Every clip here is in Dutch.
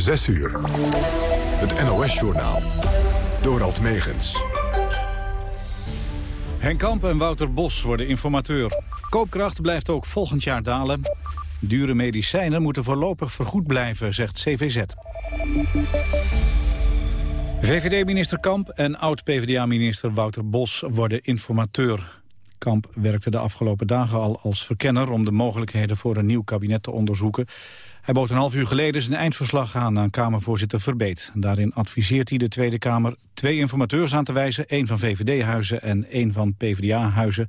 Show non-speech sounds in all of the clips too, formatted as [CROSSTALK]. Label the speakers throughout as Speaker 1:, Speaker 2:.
Speaker 1: 6 uur. Het NOS-journaal. Dorald Megens.
Speaker 2: Henk Kamp en Wouter Bos worden informateur. Koopkracht blijft ook volgend jaar dalen. Dure medicijnen moeten voorlopig vergoed blijven, zegt CVZ. VVD-minister Kamp en oud-PVDA-minister Wouter Bos worden informateur. Kamp werkte de afgelopen dagen al als verkenner... om de mogelijkheden voor een nieuw kabinet te onderzoeken. Hij bood een half uur geleden zijn eindverslag aan aan Kamervoorzitter Verbeet. Daarin adviseert hij de Tweede Kamer twee informateurs aan te wijzen... één van VVD-huizen en één van PvdA-huizen.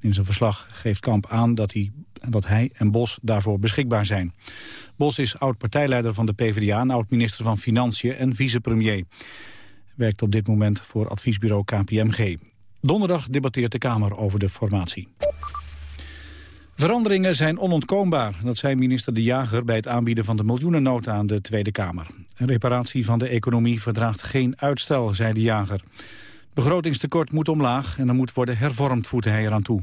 Speaker 2: In zijn verslag geeft Kamp aan dat hij, hij en Bos daarvoor beschikbaar zijn. Bos is oud-partijleider van de PvdA en oud-minister van Financiën en vicepremier. Werkt op dit moment voor adviesbureau KPMG. Donderdag debatteert de Kamer over de formatie. Veranderingen zijn onontkoombaar. Dat zei minister De Jager bij het aanbieden van de miljoenennota aan de Tweede Kamer. Een reparatie van de economie verdraagt geen uitstel, zei De Jager. Het begrotingstekort moet omlaag en er moet worden hervormd, voegde hij eraan toe.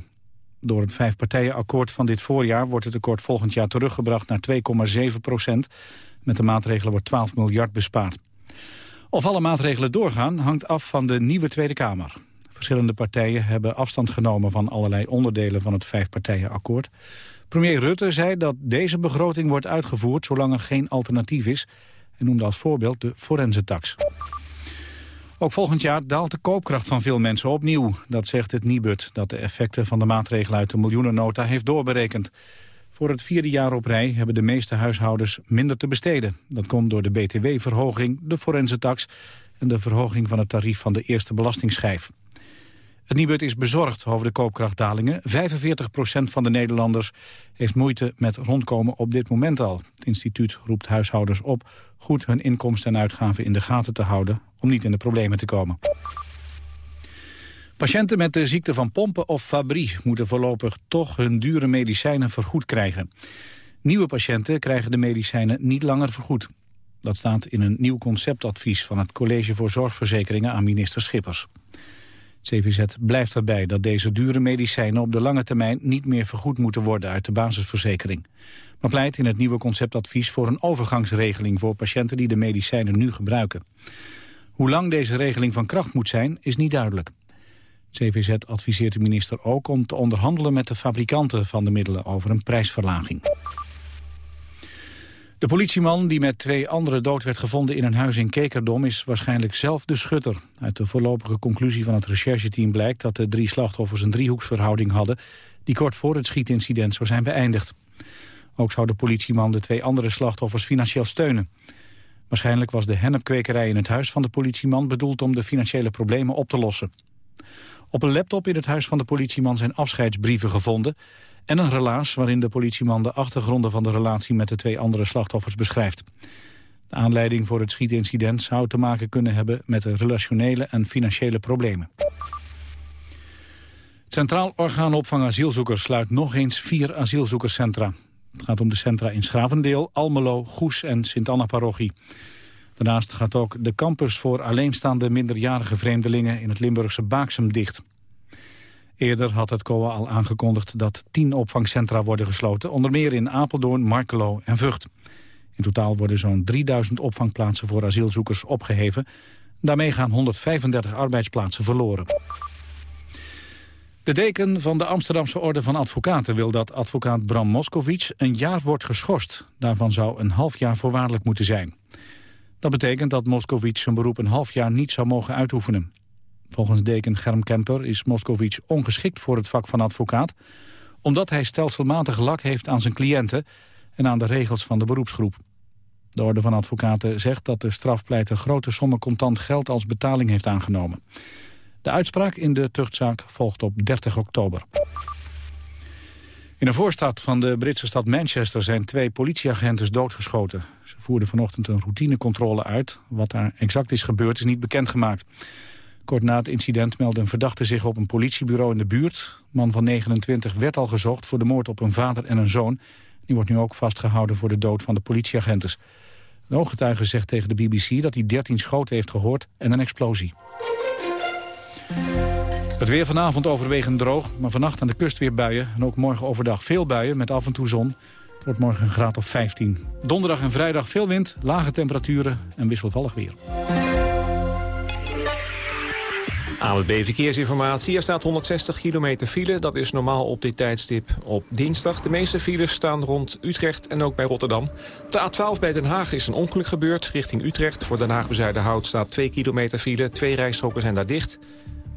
Speaker 2: Door het vijfpartijenakkoord van dit voorjaar wordt het tekort volgend jaar teruggebracht naar 2,7 procent. Met de maatregelen wordt 12 miljard bespaard. Of alle maatregelen doorgaan hangt af van de nieuwe Tweede Kamer. Verschillende partijen hebben afstand genomen van allerlei onderdelen van het vijfpartijenakkoord. Premier Rutte zei dat deze begroting wordt uitgevoerd zolang er geen alternatief is en noemde als voorbeeld de forensentax. Ook volgend jaar daalt de koopkracht van veel mensen opnieuw. Dat zegt het Nibud, dat de effecten van de maatregelen uit de miljoenennota heeft doorberekend. Voor het vierde jaar op rij hebben de meeste huishoudens minder te besteden. Dat komt door de btw-verhoging, de forensentax en de verhoging van het tarief van de eerste belastingsschijf. Het Nibud is bezorgd over de koopkrachtdalingen. 45% van de Nederlanders heeft moeite met rondkomen op dit moment al. Het instituut roept huishoudens op goed hun inkomsten en uitgaven in de gaten te houden... om niet in de problemen te komen. Patiënten met de ziekte van Pompen of Fabry moeten voorlopig toch hun dure medicijnen vergoed krijgen. Nieuwe patiënten krijgen de medicijnen niet langer vergoed. Dat staat in een nieuw conceptadvies van het College voor Zorgverzekeringen aan minister Schippers. CVZ blijft erbij dat deze dure medicijnen op de lange termijn niet meer vergoed moeten worden uit de basisverzekering. Maar pleit in het nieuwe conceptadvies voor een overgangsregeling voor patiënten die de medicijnen nu gebruiken. Hoe lang deze regeling van kracht moet zijn is niet duidelijk. CVZ adviseert de minister ook om te onderhandelen met de fabrikanten van de middelen over een prijsverlaging. De politieman die met twee anderen dood werd gevonden in een huis in Kekerdom is waarschijnlijk zelf de schutter. Uit de voorlopige conclusie van het rechercheteam blijkt dat de drie slachtoffers een driehoeksverhouding hadden die kort voor het schietincident zou zijn beëindigd. Ook zou de politieman de twee andere slachtoffers financieel steunen. Waarschijnlijk was de hennepkwekerij in het huis van de politieman bedoeld om de financiële problemen op te lossen. Op een laptop in het huis van de politieman zijn afscheidsbrieven gevonden en een relaas waarin de politieman de achtergronden van de relatie met de twee andere slachtoffers beschrijft. De aanleiding voor het schietincident zou te maken kunnen hebben met relationele en financiële problemen. Het Centraal Orgaan Opvang Asielzoekers sluit nog eens vier asielzoekerscentra. Het gaat om de centra in Schravendeel, Almelo, Goes en Sint-Anna-parochie. Daarnaast gaat ook de campus voor alleenstaande minderjarige vreemdelingen in het Limburgse Baaksem dicht. Eerder had het COA al aangekondigd dat tien opvangcentra worden gesloten, onder meer in Apeldoorn, Markelo en Vught. In totaal worden zo'n 3000 opvangplaatsen voor asielzoekers opgeheven. Daarmee gaan 135 arbeidsplaatsen verloren. De deken van de Amsterdamse Orde van Advocaten wil dat advocaat Bram Moskowitz een jaar wordt geschorst. Daarvan zou een half jaar voorwaardelijk moeten zijn. Dat betekent dat Moskowitz zijn beroep een half jaar niet zou mogen uitoefenen. Volgens deken Germ Kemper is Moskowitz ongeschikt voor het vak van advocaat... omdat hij stelselmatig lak heeft aan zijn cliënten... en aan de regels van de beroepsgroep. De Orde van Advocaten zegt dat de strafpleiter grote sommen contant geld als betaling heeft aangenomen. De uitspraak in de tuchtzaak volgt op 30 oktober. In een voorstad van de Britse stad Manchester zijn twee politieagenten doodgeschoten. Ze voerden vanochtend een routinecontrole uit. Wat daar exact is gebeurd is niet bekendgemaakt. Kort na het incident meldde een verdachte zich op een politiebureau in de buurt. man van 29 werd al gezocht voor de moord op een vader en een zoon. Die wordt nu ook vastgehouden voor de dood van de politieagenten. Een ooggetuige zegt tegen de BBC dat hij 13 schoten heeft gehoord en een explosie. Het weer vanavond overwegend droog, maar vannacht aan de kust weer buien. En ook morgen overdag veel buien met af en toe zon. wordt morgen een graad of 15. Donderdag en vrijdag veel wind, lage temperaturen en wisselvallig weer.
Speaker 3: ANWB Verkeersinformatie. Er staat 160 kilometer file. Dat is normaal op dit tijdstip op dinsdag. De meeste files staan rond Utrecht en ook bij Rotterdam. De A12 bij Den Haag is een ongeluk gebeurd. Richting Utrecht voor Den Haag Hout staat 2 kilometer file. Twee rijstroken zijn daar dicht.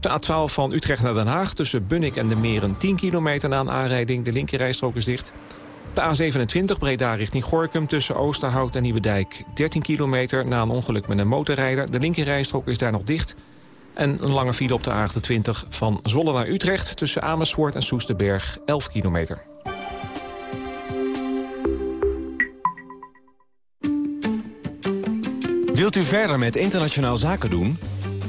Speaker 3: De A12 van Utrecht naar Den Haag tussen Bunnik en de Meren 10 kilometer na een aanrijding. De linkerrijstrook is dicht. De A27 Breda richting Gorkum tussen Oosterhout en Nieuwedijk. 13 kilometer na een ongeluk met een motorrijder. De linkerrijstrook is daar nog dicht. En een lange file op de A28 van Zwolle naar Utrecht... tussen Amersfoort en Soesterberg, 11 kilometer.
Speaker 4: Wilt u verder met internationaal zaken doen?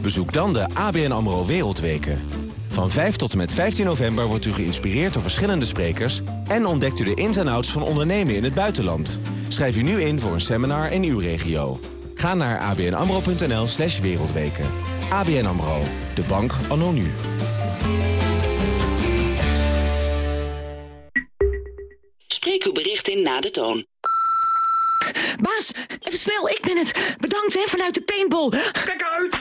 Speaker 4: Bezoek dan de ABN AMRO Wereldweken. Van 5 tot en met 15 november wordt u geïnspireerd door verschillende sprekers... en ontdekt u de ins en outs van ondernemen in het buitenland. Schrijf u nu in voor een seminar in uw regio. Ga naar abnamro.nl slash wereldweken. ABN AMRO, de bank anno nu.
Speaker 5: Spreek uw bericht in na de toon.
Speaker 6: Baas, even snel, ik ben het. Bedankt hè, vanuit de paintball. Kijk uit!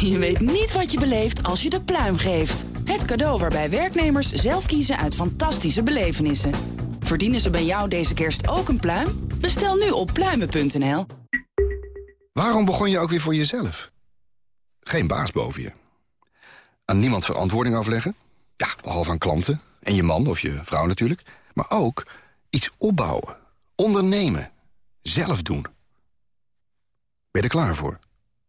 Speaker 5: Je weet niet wat je beleeft als je de pluim geeft. Het cadeau waarbij werknemers zelf kiezen uit fantastische belevenissen. Verdienen ze bij jou deze kerst ook een pluim? Bestel nu op pluimen.nl.
Speaker 7: Waarom begon je ook weer voor jezelf? Geen baas boven je. Aan niemand verantwoording afleggen? Ja, behalve aan klanten. En je man of je vrouw natuurlijk. Maar ook iets opbouwen. Ondernemen. Zelf doen. Ben je er klaar voor?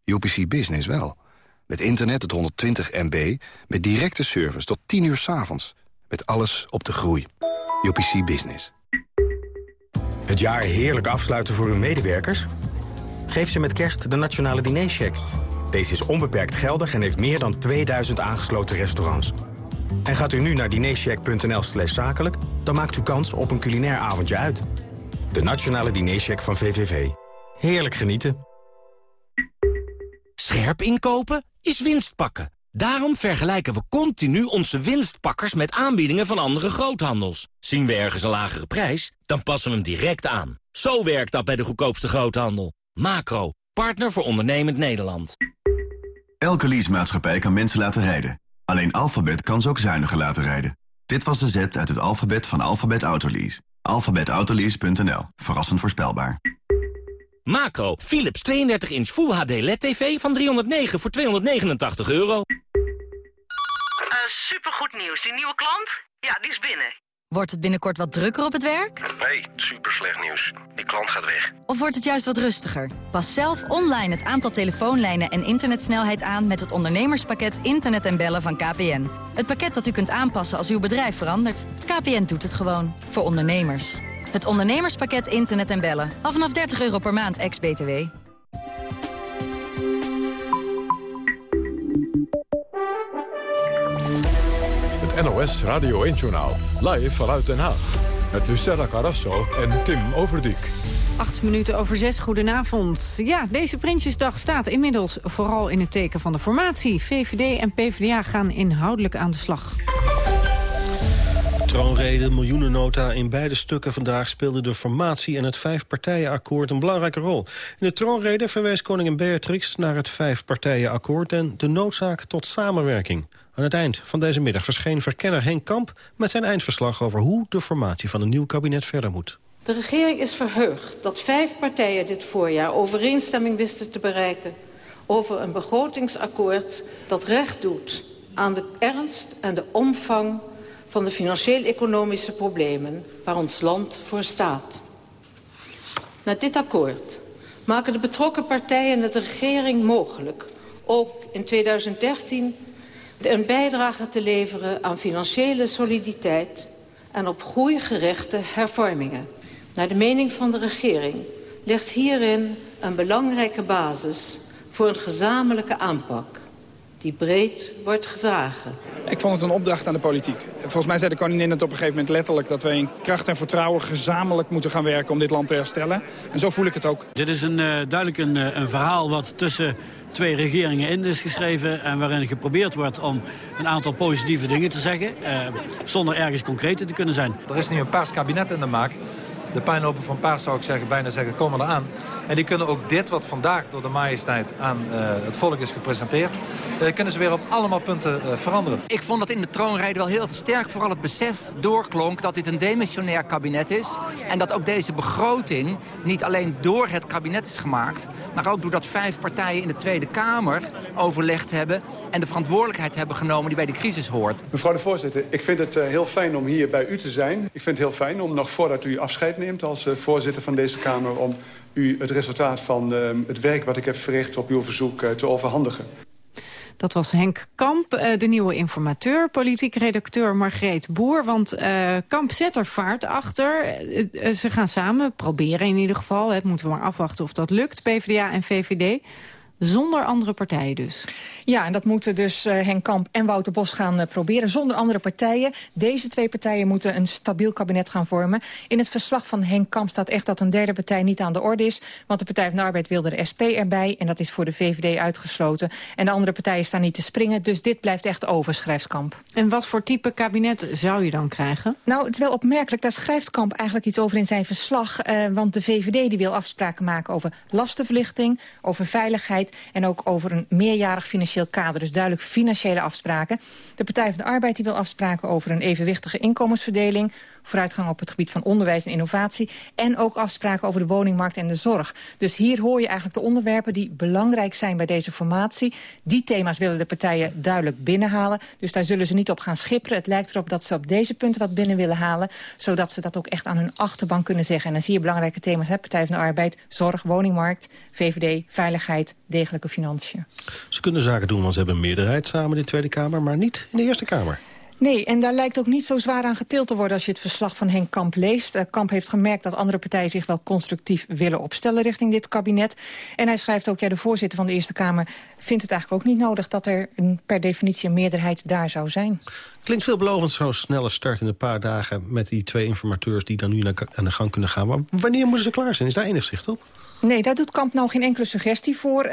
Speaker 7: UPC Business wel. Met internet tot 120 MB. Met directe service tot 10 uur s avonds. Met alles op de groei. UPC Business.
Speaker 8: Het jaar heerlijk afsluiten voor uw medewerkers? Geef ze met kerst de Nationale Dinercheck. Deze is onbeperkt geldig en heeft meer dan 2000 aangesloten restaurants. En gaat u nu naar dinercheck.nl slash zakelijk... dan maakt u kans op een culinair avondje uit. De Nationale Dinercheck van VVV. Heerlijk genieten.
Speaker 9: Scherp inkopen is winst pakken. Daarom vergelijken we continu onze winstpakkers met aanbiedingen van andere groothandels. Zien we ergens een lagere prijs, dan passen we hem direct aan. Zo werkt dat bij de goedkoopste groothandel. Macro, partner voor ondernemend Nederland.
Speaker 10: Elke leasemaatschappij kan mensen laten rijden. Alleen Alphabet kan ze ook zuiniger laten rijden. Dit was de zet uit het alfabet van Alphabet Autolease. Alphabetautolease.nl. Verrassend voorspelbaar.
Speaker 9: Macro, Philips 32-inch Full HD LED-TV van 309 voor 289 euro.
Speaker 11: Uh, supergoed nieuws. Die nieuwe klant? Ja, die is binnen.
Speaker 12: Wordt het binnenkort wat drukker op het werk?
Speaker 13: Nee, super slecht nieuws. Die klant gaat weg.
Speaker 12: Of wordt het juist wat rustiger? Pas zelf online het aantal telefoonlijnen en internetsnelheid aan... met het ondernemerspakket Internet en Bellen van KPN. Het pakket dat u kunt aanpassen als uw bedrijf verandert. KPN doet het gewoon. Voor ondernemers. Het ondernemerspakket Internet en Bellen. Af vanaf 30 euro per maand, ex-BTW.
Speaker 1: Het NOS Radio 1-journaal. Live vanuit Den Haag. Met Lucella Carrasso en Tim Overdijk.
Speaker 14: Acht minuten over zes, goedenavond. Ja, deze Prinsjesdag staat inmiddels vooral in het teken van de formatie. VVD en PvdA gaan inhoudelijk aan de slag.
Speaker 15: Troonrede, miljoenennota in beide stukken vandaag speelde de formatie en het vijfpartijenakkoord een belangrijke rol. In de troonrede verwees koningin Beatrix naar het vijfpartijenakkoord en de noodzaak tot samenwerking. Aan het eind van deze middag verscheen verkenner Henk Kamp met zijn eindverslag over hoe de formatie van een nieuw kabinet verder moet.
Speaker 16: De regering is verheugd dat vijf partijen dit voorjaar overeenstemming wisten te bereiken over een begrotingsakkoord dat recht doet aan de ernst en de omvang van de financieel-economische problemen waar ons land voor staat. Met dit akkoord maken de betrokken partijen het de regering mogelijk ook in 2013 een bijdrage te leveren aan financiële soliditeit en op groeigerichte hervormingen. Naar de mening van de regering ligt hierin een belangrijke basis voor een gezamenlijke aanpak. Die breed wordt gedragen.
Speaker 17: Ik vond het een opdracht aan de politiek. Volgens mij zei de koningin het op een gegeven moment letterlijk... dat wij in kracht en vertrouwen gezamenlijk moeten gaan werken om dit land te herstellen. En zo voel ik het ook.
Speaker 18: Dit is een, uh, duidelijk een, uh, een verhaal wat tussen twee regeringen in is geschreven... en waarin geprobeerd wordt om een aantal positieve dingen te zeggen... Uh, zonder ergens concreter te kunnen zijn.
Speaker 19: Er is nu een paars kabinet in de maak. De puinhopen van paars zou ik zeggen, bijna zeggen, komen eraan. En die kunnen ook dit wat vandaag door de majesteit aan uh, het volk is gepresenteerd... Uh, kunnen ze weer op allemaal punten uh, veranderen.
Speaker 20: Ik vond dat in de troonrede wel heel sterk vooral het besef doorklonk... dat dit een demissionair kabinet is. En dat ook deze begroting niet alleen door het kabinet is gemaakt... maar ook doordat vijf partijen in de Tweede Kamer overlegd hebben... en de verantwoordelijkheid hebben genomen die bij de crisis hoort.
Speaker 21: Mevrouw de voorzitter, ik vind het heel fijn om hier bij u te zijn. Ik vind het heel fijn om nog voordat u afscheid neemt als voorzitter van deze Kamer... om u het resultaat van uh, het werk wat ik heb verricht op uw verzoek uh, te overhandigen.
Speaker 14: Dat was Henk Kamp, uh, de nieuwe informateur, politiek redacteur Margreet Boer. Want Kamp zet er vaart achter. ze gaan samen, proberen in ieder geval. Het moeten we maar afwachten of dat lukt, PvdA en VVD. Zonder andere partijen dus.
Speaker 22: Ja, en dat moeten dus uh, Henk Kamp en Wouter Bos gaan uh, proberen. Zonder andere partijen. Deze twee partijen moeten een stabiel kabinet gaan vormen. In het verslag van Henk Kamp staat echt dat een derde partij niet aan de orde is. Want de Partij van de Arbeid wilde de SP erbij. En dat is voor de VVD uitgesloten. En de andere partijen staan niet te springen. Dus dit blijft echt over, schrijft Kamp.
Speaker 14: En wat voor type kabinet zou je dan krijgen?
Speaker 22: Nou, het is wel opmerkelijk. Daar schrijft Kamp eigenlijk iets over in zijn verslag. Uh, want de VVD die wil afspraken maken over lastenverlichting, over veiligheid en ook over een meerjarig financieel kader. Dus duidelijk financiële afspraken. De Partij van de Arbeid die wil afspraken over een evenwichtige inkomensverdeling vooruitgang op het gebied van onderwijs en innovatie... en ook afspraken over de woningmarkt en de zorg. Dus hier hoor je eigenlijk de onderwerpen die belangrijk zijn bij deze formatie. Die thema's willen de partijen duidelijk binnenhalen. Dus daar zullen ze niet op gaan schipperen. Het lijkt erop dat ze op deze punten wat binnen willen halen... zodat ze dat ook echt aan hun achterban kunnen zeggen. En dan zie je belangrijke thema's, hè? Partij van de Arbeid... zorg, woningmarkt, VVD, veiligheid, degelijke financiën.
Speaker 15: Ze kunnen zaken doen, want ze hebben een meerderheid samen in de Tweede Kamer... maar niet in de Eerste Kamer.
Speaker 22: Nee, en daar lijkt ook niet zo zwaar aan getild te worden... als je het verslag van Henk Kamp leest. Uh, Kamp heeft gemerkt dat andere partijen zich wel constructief willen opstellen... richting dit kabinet. En hij schrijft ook, ja, de voorzitter van de Eerste Kamer... vindt het eigenlijk ook niet nodig dat er een, per definitie een meerderheid daar zou zijn.
Speaker 15: Klinkt veelbelovend, zo'n snelle start in een paar dagen... met die twee informateurs die dan nu aan de gang kunnen gaan. Maar wanneer moeten ze klaar zijn? Is daar enig zicht op?
Speaker 22: Nee, daar doet Kamp nou geen enkele suggestie voor. Uh,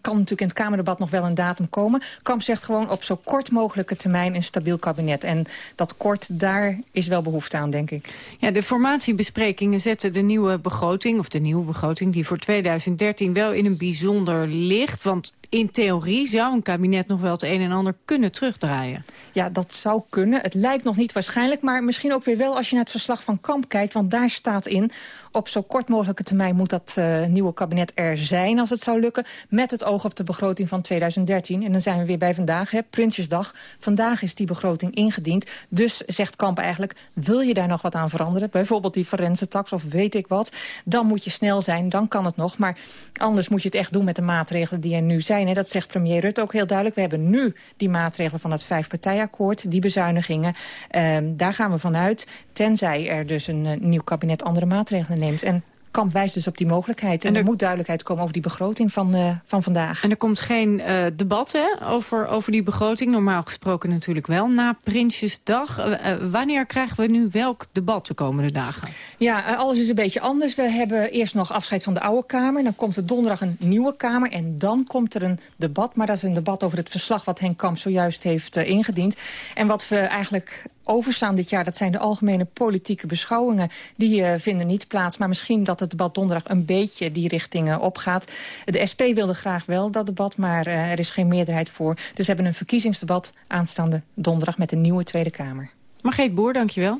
Speaker 22: kan natuurlijk in het Kamerdebat nog wel een datum komen. Kamp zegt gewoon op zo kort mogelijke termijn een stabiel kabinet. En dat kort, daar is wel behoefte aan, denk ik.
Speaker 14: Ja, de formatiebesprekingen zetten de nieuwe begroting... of de nieuwe begroting die voor 2013 wel in een bijzonder licht. Want in theorie zou een kabinet nog wel het een en ander kunnen terugdraaien.
Speaker 22: Ja, dat zou kunnen. Het lijkt nog niet waarschijnlijk, maar misschien ook weer wel als je naar het verslag van Kamp kijkt. Want daar staat in, op zo kort mogelijke termijn moet dat uh, nieuwe kabinet er zijn als het zou lukken. Met het oog op de begroting van 2013. En dan zijn we weer bij vandaag, hè, Prinsjesdag. Vandaag is die begroting ingediend. Dus zegt Kamp eigenlijk, wil je daar nog wat aan veranderen? Bijvoorbeeld die forensentax of weet ik wat. Dan moet je snel zijn, dan kan het nog. Maar anders moet je het echt doen met de maatregelen die er nu zijn zijn. Dat zegt premier Rutte ook heel duidelijk. We hebben nu die maatregelen van het vijfpartijakkoord, die bezuinigingen. Um, daar gaan we vanuit, tenzij er dus een, een nieuw kabinet andere maatregelen neemt. En Kamp wijst dus op die mogelijkheid. En, er, moet duidelijkheid komen over die begroting van, uh, van vandaag.
Speaker 14: En er komt geen uh, debat hè, over, over die begroting. Normaal gesproken natuurlijk wel na Prinsjesdag. Uh, wanneer krijgen we nu welk debat de komende dagen?
Speaker 22: Ja, alles is een beetje anders. We hebben eerst nog afscheid van de oude Kamer. Dan komt er donderdag een nieuwe Kamer. En dan komt er een debat. Maar dat is een debat over het verslag wat Henk Kamp zojuist heeft ingediend. En wat we eigenlijk overslaan dit jaar... dat zijn de algemene politieke beschouwingen. Die uh, vinden niet plaats. Maar misschien dat het debat donderdag een beetje die richting uh, opgaat. De SP wilde graag wel dat debat, maar uh, er is geen meerderheid voor. Dus we hebben een verkiezingsdebat aanstaande donderdag... met de nieuwe Tweede Kamer.
Speaker 14: Margreet Boer, dankjewel.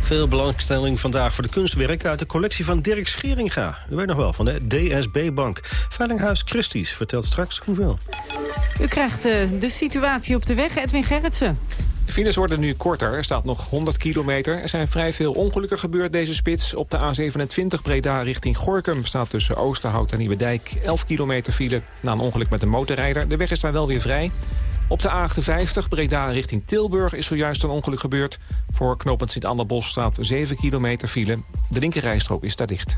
Speaker 15: Veel belangstelling vandaag voor de kunstwerken uit de collectie van Dirk Scheringa. U weet nog wel, van de DSB Bank. Veilinghuis Christies vertelt straks hoeveel.
Speaker 14: U krijgt de situatie op de weg, Edwin Gerritsen.
Speaker 3: De files worden nu korter. Er staat nog 100 kilometer. Er zijn vrij veel ongelukken gebeurd deze spits. Op de A27 Breda richting Gorkum staat tussen Oosterhout en Nieuwedijk 11 kilometer file na een ongeluk met een motorrijder. De weg is daar wel weer vrij. Op de A58 Breda richting Tilburg is zojuist een ongeluk gebeurd. Voor knooppunt Sint-Anderbos staat 7 kilometer file. De linkerrijstrook is daar dicht.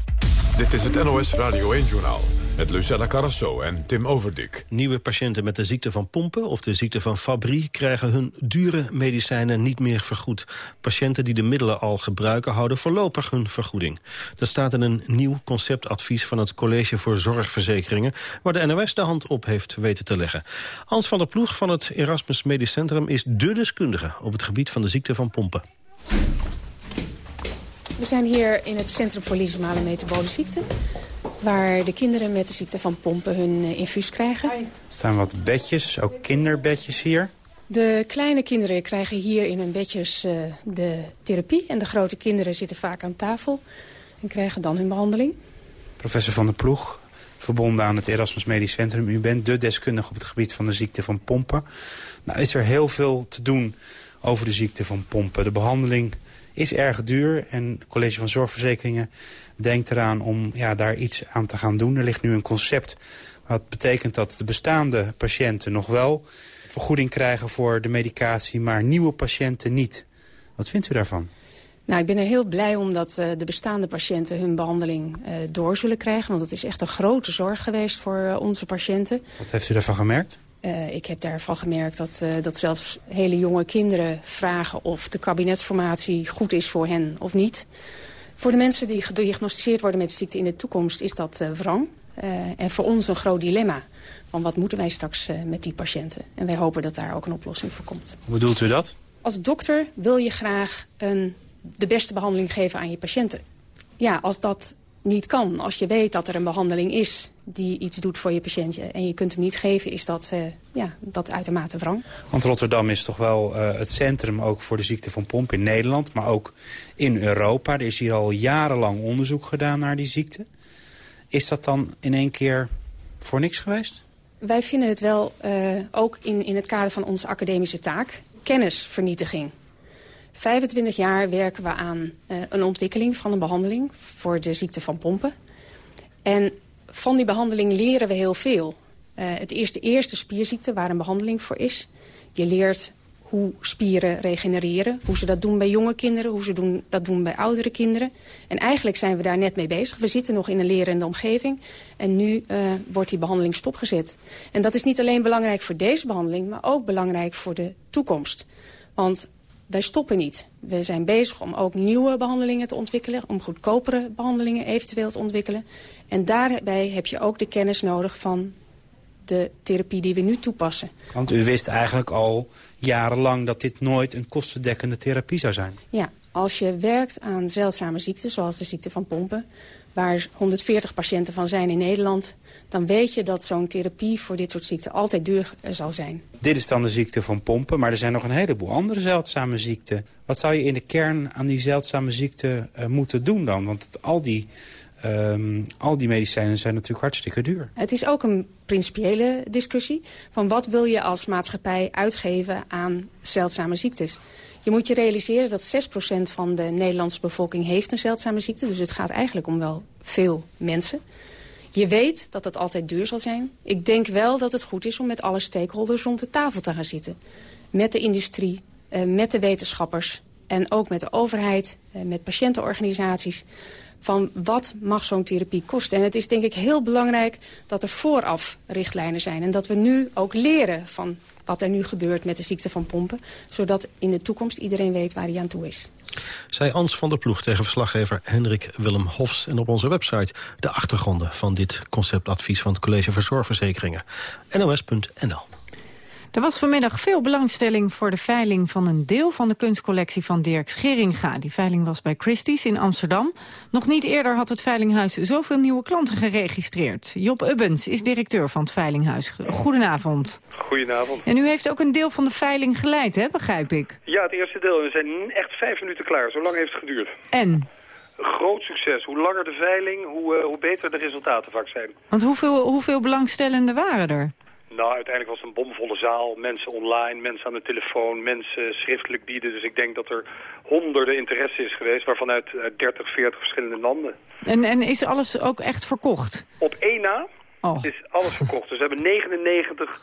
Speaker 1: Dit is het NOS Radio 1-journaal met Lucella Carrasso en Tim Overdik.
Speaker 15: Nieuwe patiënten met de ziekte van Pompen of de ziekte van Fabry... krijgen hun dure medicijnen niet meer vergoed. Patiënten die de middelen al gebruiken houden voorlopig hun vergoeding. Dat staat in een nieuw conceptadvies van het College voor Zorgverzekeringen... waar de NOS de hand op heeft weten te leggen. Hans van der Ploeg van het Erasmus Medisch Centrum... is dé deskundige op het gebied van de ziekte van Pompen.
Speaker 23: We zijn hier in het Centrum voor Lysomale Metabole Ziekten... waar de kinderen met de ziekte van pompen hun uh, infuus krijgen.
Speaker 24: Er staan wat bedjes, ook kinderbedjes hier.
Speaker 23: De kleine kinderen krijgen hier in hun bedjes uh, de therapie... en de grote kinderen zitten vaak aan tafel en krijgen dan hun behandeling.
Speaker 24: Professor Van der Ploeg, verbonden aan het Erasmus Medisch Centrum. U bent de deskundige op het gebied van de ziekte van pompen. Nou is er heel veel te doen over de ziekte van pompen. De behandeling is erg duur. En het College van Zorgverzekeringen denkt eraan om ja, daar iets aan te gaan doen. Er ligt nu een concept wat betekent dat de bestaande patiënten nog wel vergoeding krijgen voor de medicatie, maar nieuwe patiënten niet. Wat vindt u daarvan?
Speaker 23: Nou, ik ben er heel blij om dat uh, de bestaande patiënten hun behandeling uh, door zullen krijgen. Want het is echt een grote zorg geweest voor uh, onze patiënten.
Speaker 24: Wat heeft u daarvan gemerkt?
Speaker 23: Uh, ik heb daarvan gemerkt dat, uh, dat zelfs hele jonge kinderen vragen... of de kabinetsformatie goed is voor hen of niet. Voor de mensen die gediagnosticeerd worden met de ziekte in de toekomst... is dat uh, wrang. en voor ons een groot dilemma. Van wat moeten wij straks met die patiënten? En wij hopen dat daar ook een oplossing voor komt.
Speaker 24: Hoe bedoelt u dat?
Speaker 23: Als dokter wil je graag een, de beste behandeling geven aan je patiënten. Ja, als dat niet kan. Als je weet dat er een behandeling is die iets doet voor je patiëntje... en je kunt hem niet geven, is dat, uh, ja, dat uitermate wrang.
Speaker 24: Want Rotterdam is toch wel uh, het centrum ook voor de ziekte van pomp in Nederland... maar ook in Europa. Er is hier al jarenlang onderzoek gedaan naar die ziekte. Is dat dan in één keer voor niks geweest?
Speaker 23: Wij vinden het wel uh, ook in, in het kader van onze academische taak... kennisvernietiging. 25 jaar werken we aan uh, een ontwikkeling van een behandeling... voor de ziekte van pompen. En van die behandeling leren we heel veel. Uh, het is de eerste spierziekte waar een behandeling voor is. Je leert hoe spieren regenereren, hoe ze dat doen bij jonge kinderen... hoe ze doen, dat doen bij oudere kinderen. En eigenlijk zijn we daar net mee bezig. We zitten nog in een lerende omgeving. En nu uh, wordt die behandeling stopgezet. En dat is niet alleen belangrijk voor deze behandeling... maar ook belangrijk voor de toekomst. Want wij stoppen niet. We zijn bezig om ook nieuwe behandelingen te ontwikkelen... om goedkopere behandelingen eventueel te ontwikkelen. En daarbij heb je ook de kennis nodig van de therapie die we nu toepassen.
Speaker 24: Want u wist eigenlijk al jarenlang dat dit nooit een kostendekkende therapie zou zijn.
Speaker 23: Ja, als je werkt aan zeldzame ziekten, zoals de ziekte van pompen... waar 140 patiënten van zijn in Nederland... dan weet je dat zo'n therapie voor dit soort ziekten altijd duur zal zijn.
Speaker 24: Dit is dan de ziekte van pompen, maar er zijn nog een heleboel andere zeldzame ziekten. Wat zou je in de kern aan die zeldzame ziekten uh, moeten doen dan? Want al die Um, al die medicijnen zijn natuurlijk hartstikke duur.
Speaker 23: Het is ook een principiële discussie. Van wat wil je als maatschappij uitgeven aan zeldzame ziektes? Je moet je realiseren dat 6% van de Nederlandse bevolking heeft een zeldzame ziekte. Dus het gaat eigenlijk om wel veel mensen. Je weet dat het altijd duur zal zijn. Ik denk wel dat het goed is om met alle stakeholders rond de tafel te gaan zitten. Met de industrie, uh, met de wetenschappers en ook met de overheid, uh, met patiëntenorganisaties van wat mag zo'n therapie kosten. En het is denk ik heel belangrijk dat er vooraf richtlijnen zijn. En dat we nu ook leren van wat er nu gebeurt met de ziekte van pompen. Zodat in de toekomst iedereen weet waar hij aan toe is.
Speaker 15: Zij Ans van der Ploeg tegen verslaggever Hendrik Willem Hofs. En op onze website de achtergronden van dit conceptadvies van het College voor Zorgverzekeringen. nos.nl
Speaker 14: er was vanmiddag veel belangstelling voor de veiling van een deel van de kunstcollectie van Dirk Scheringa. Die veiling was bij Christie's in Amsterdam. Nog niet eerder had het Veilinghuis zoveel nieuwe klanten geregistreerd. Job Ubbens is directeur van het Veilinghuis. Goedenavond.
Speaker 25: Goedenavond.
Speaker 14: En u heeft ook een deel van de veiling geleid, hè, begrijp ik?
Speaker 25: Ja, het eerste deel. We zijn echt vijf minuten klaar. Zo lang heeft het geduurd.
Speaker 14: En?
Speaker 25: groot succes. Hoe langer de veiling, hoe, uh, hoe beter de resultaten vaak zijn.
Speaker 14: Want hoeveel, hoeveel belangstellenden waren er?
Speaker 25: Nou, uiteindelijk was het een bomvolle zaal. Mensen online, mensen aan de telefoon, mensen schriftelijk bieden. Dus ik denk dat er honderden interesse is geweest, waarvan uit, uit 30, 40 verschillende landen.
Speaker 14: En, en is alles ook echt verkocht?
Speaker 25: Op één na oh. is alles verkocht. Dus we hebben 99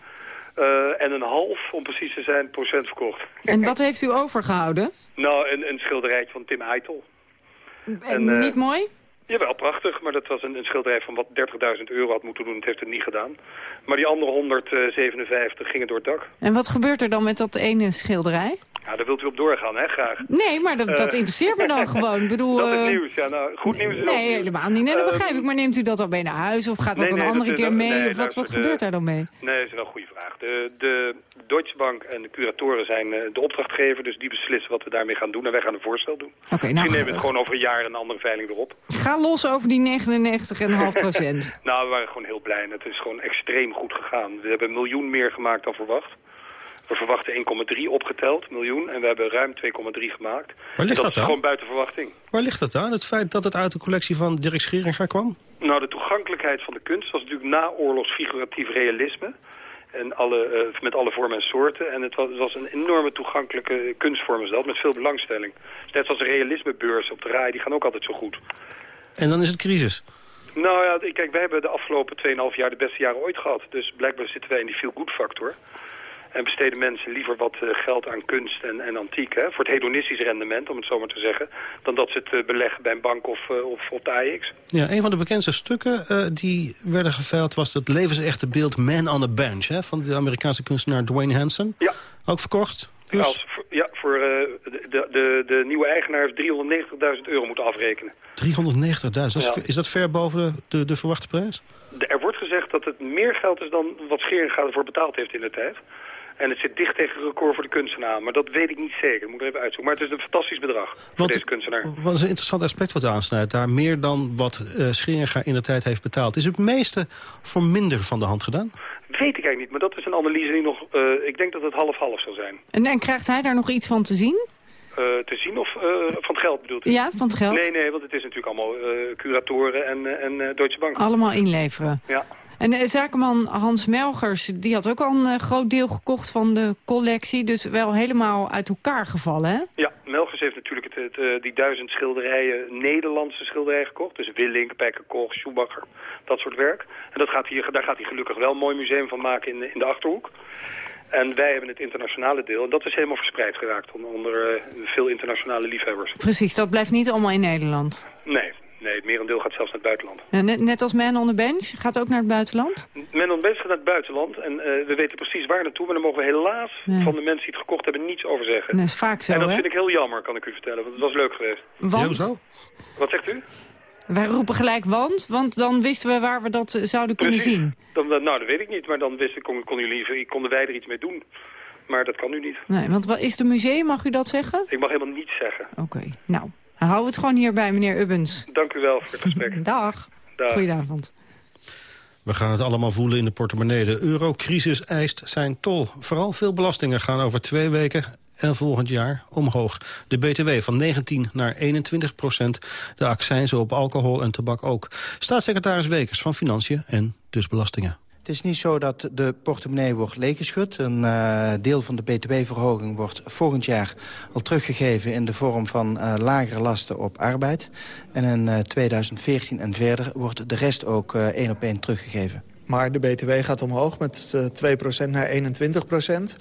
Speaker 25: uh, en een half, om precies te zijn, procent verkocht.
Speaker 14: En wat heeft u overgehouden?
Speaker 25: Nou, een, een schilderijtje van Tim Eitel.
Speaker 14: En, en uh, niet mooi?
Speaker 25: Jawel, prachtig. Maar dat was een, een schilderij van wat 30.000 euro had moeten doen. Het heeft het niet gedaan. Maar die andere 157 gingen door het dak.
Speaker 14: En wat gebeurt er dan met dat ene schilderij?
Speaker 25: Ja, daar wilt u op doorgaan, hè, graag.
Speaker 14: Nee, maar dat, dat
Speaker 25: Eh,
Speaker 14: interesseert me dan gewoon. Ik bedoel, [LAUGHS]
Speaker 25: dat is
Speaker 14: eh,
Speaker 25: nieuws, ja. Nou, goed nieuws is
Speaker 14: Nee,
Speaker 25: nieuws.
Speaker 14: helemaal niet. Nee, dat
Speaker 25: Ehm,
Speaker 14: begrijp ik. Maar neemt u dat dan mee naar huis? Of gaat dat
Speaker 25: nee,
Speaker 14: een andere
Speaker 25: dat
Speaker 14: keer mee?
Speaker 25: nee,
Speaker 14: of wat, wat
Speaker 25: de-
Speaker 14: gebeurt daar dan mee?
Speaker 25: Nee, dat is wel een goede vraag. De, de Deutsche Bank en de curatoren zijn eh, de opdrachtgever, dus die beslissen wat we daarmee gaan doen. En wij gaan een voorstel doen.
Speaker 14: Oké, nou,
Speaker 25: Misschien nemen we het gewoon over een jaar een andere veiling weer op.
Speaker 14: Ga los over die [LAUGHS] 99,5 procent.
Speaker 25: nou, we waren gewoon heel blij en het is gewoon extreem goed gegaan. We hebben een miljoen meer gemaakt dan verwacht. We verwachten 1,3 opgeteld, miljoen. En we hebben ruim 2,3 gemaakt.
Speaker 15: Waar ligt
Speaker 25: En
Speaker 15: dat
Speaker 25: is
Speaker 15: aan?
Speaker 25: gewoon buiten verwachting.
Speaker 15: Waar ligt dat aan? Het feit dat het uit de collectie van Dirk Scheringa kwam?
Speaker 25: Nou, de toegankelijkheid van de kunst was natuurlijk naoorlogs figuratief realisme. En alle, eh, met alle vormen en soorten. En het was, het was een enorme toegankelijke kunstvorm is dat, met veel belangstelling. Net zoals de realismebeurs op de RAI, die gaan ook altijd zo goed.
Speaker 15: En dan is het crisis.
Speaker 25: Nou ja, kijk, wij hebben de afgelopen 2,5 jaar de beste jaren ooit gehad. Dus blijkbaar zitten wij in die feel-good factor. En besteden mensen liever wat eh, geld aan kunst en, en antiek, hè, voor het hedonistisch rendement, om het zo maar te zeggen, dan dat ze het eh, beleggen bij een bank of, eh, of op de AX.
Speaker 15: Ja, een van de bekendste stukken die werden geveild was het levensechte beeld Man on a Bench... Hè, van de Amerikaanse kunstenaar Dwayne Hansen.
Speaker 25: Ja.
Speaker 15: Ook verkocht.
Speaker 25: Ja,
Speaker 15: Dus
Speaker 25: als, ja, voor de, de, de nieuwe eigenaar heeft 390.000 euro moeten afrekenen.
Speaker 15: 390.000. Dat is,
Speaker 25: Ja.
Speaker 15: is dat ver boven de, de, de verwachte prijs?
Speaker 25: De- er wordt gezegd dat het meer geld is dan wat Scheringa ervoor betaald heeft in de tijd. En het zit dicht tegen het record voor de kunstenaar. Maar dat weet ik niet zeker. Dat moet ik er even uitzoeken. Maar het is een fantastisch bedrag voor
Speaker 15: Want-
Speaker 25: deze kunstenaar.
Speaker 15: Wat is een interessant aspect wat u aansnijdt. Daar meer dan wat eh Scheringa in de tijd heeft betaald. Is het meeste voor minder van de hand gedaan?
Speaker 25: Weet ik eigenlijk niet. Maar dat is een analyse die nog... eh, ik denk dat het half-half zal zijn.
Speaker 14: En, en krijgt hij daar nog iets van te zien?
Speaker 25: Eh, te zien of eh, van het geld bedoelt u?
Speaker 14: Ja, van het geld?
Speaker 25: Nee, nee, want het is natuurlijk allemaal eh, curatoren en, eh, en eh, Deutsche Bank.
Speaker 14: Allemaal inleveren.
Speaker 25: Ja.
Speaker 14: En de zakenman Hans Melgers, die had ook al een eh, groot deel gekocht van de collectie. Dus wel helemaal uit elkaar gevallen, hè?
Speaker 25: Ja, Melgers heeft natuurlijk het, het, eh, die duizend schilderijen Nederlandse schilderijen gekocht. Dus Willink, Pekkerkoch, Schumacher, dat soort werk. En dat gaat hier, daar gaat hij gelukkig wel een mooi museum van maken in, de- in de Achterhoek. En wij hebben het internationale deel. En dat is helemaal verspreid geraakt onder, onder eh, veel internationale liefhebbers.
Speaker 14: Precies, dat blijft niet allemaal in Nederland.
Speaker 25: Nee, nee, het merendeel gaat zelfs naar het buitenland.
Speaker 14: Ja, net, net als Man on the Bench, gaat ook naar het buitenland?
Speaker 25: Men ontbest gaat naar het buitenland en eh, we weten precies waar naartoe. Maar daar mogen we helaas van de mensen die het gekocht hebben niets over zeggen.
Speaker 14: Dat is vaak zo,
Speaker 25: en dat
Speaker 14: hè?
Speaker 25: vind ik heel jammer, kan ik u vertellen. Want het was leuk geweest.
Speaker 14: Want?
Speaker 25: Wat zegt u?
Speaker 14: Wij roepen gelijk want, want dan wisten we waar we dat eh, zouden kunnen
Speaker 25: Precies.
Speaker 14: zien.
Speaker 25: Dan, nou, dat weet ik niet. Maar dan wist ik, kon, kon jullie, konden wij er iets mee doen. Maar dat kan nu niet.
Speaker 14: Nee, want wat is het museum, mag u dat zeggen?
Speaker 25: Ik mag helemaal niets zeggen.
Speaker 14: Oké, nou, hou het gewoon hierbij, meneer Ubbens.
Speaker 25: Dank u wel voor het gesprek. [LAUGHS]
Speaker 14: Dag.
Speaker 25: Dag.
Speaker 14: Goedenavond.
Speaker 15: We gaan het allemaal voelen in de portemonnee. De eurocrisis eist zijn tol. Vooral veel belastingen gaan over twee weken en volgend jaar omhoog. De BTW van 19 naar 21 procent. De accijnzen op alcohol en tabak ook. Staatssecretaris Wekers van Financiën en dus belastingen.
Speaker 26: Het is niet zo dat de portemonnee wordt leeggeschud. Een eh, deel van de btw-verhoging wordt volgend jaar al teruggegeven... in de vorm van eh, lagere lasten op arbeid. En in eh, 2014 en verder wordt de rest ook eh, één op één teruggegeven.
Speaker 27: Maar de BTW gaat omhoog met eh 2% naar 21%.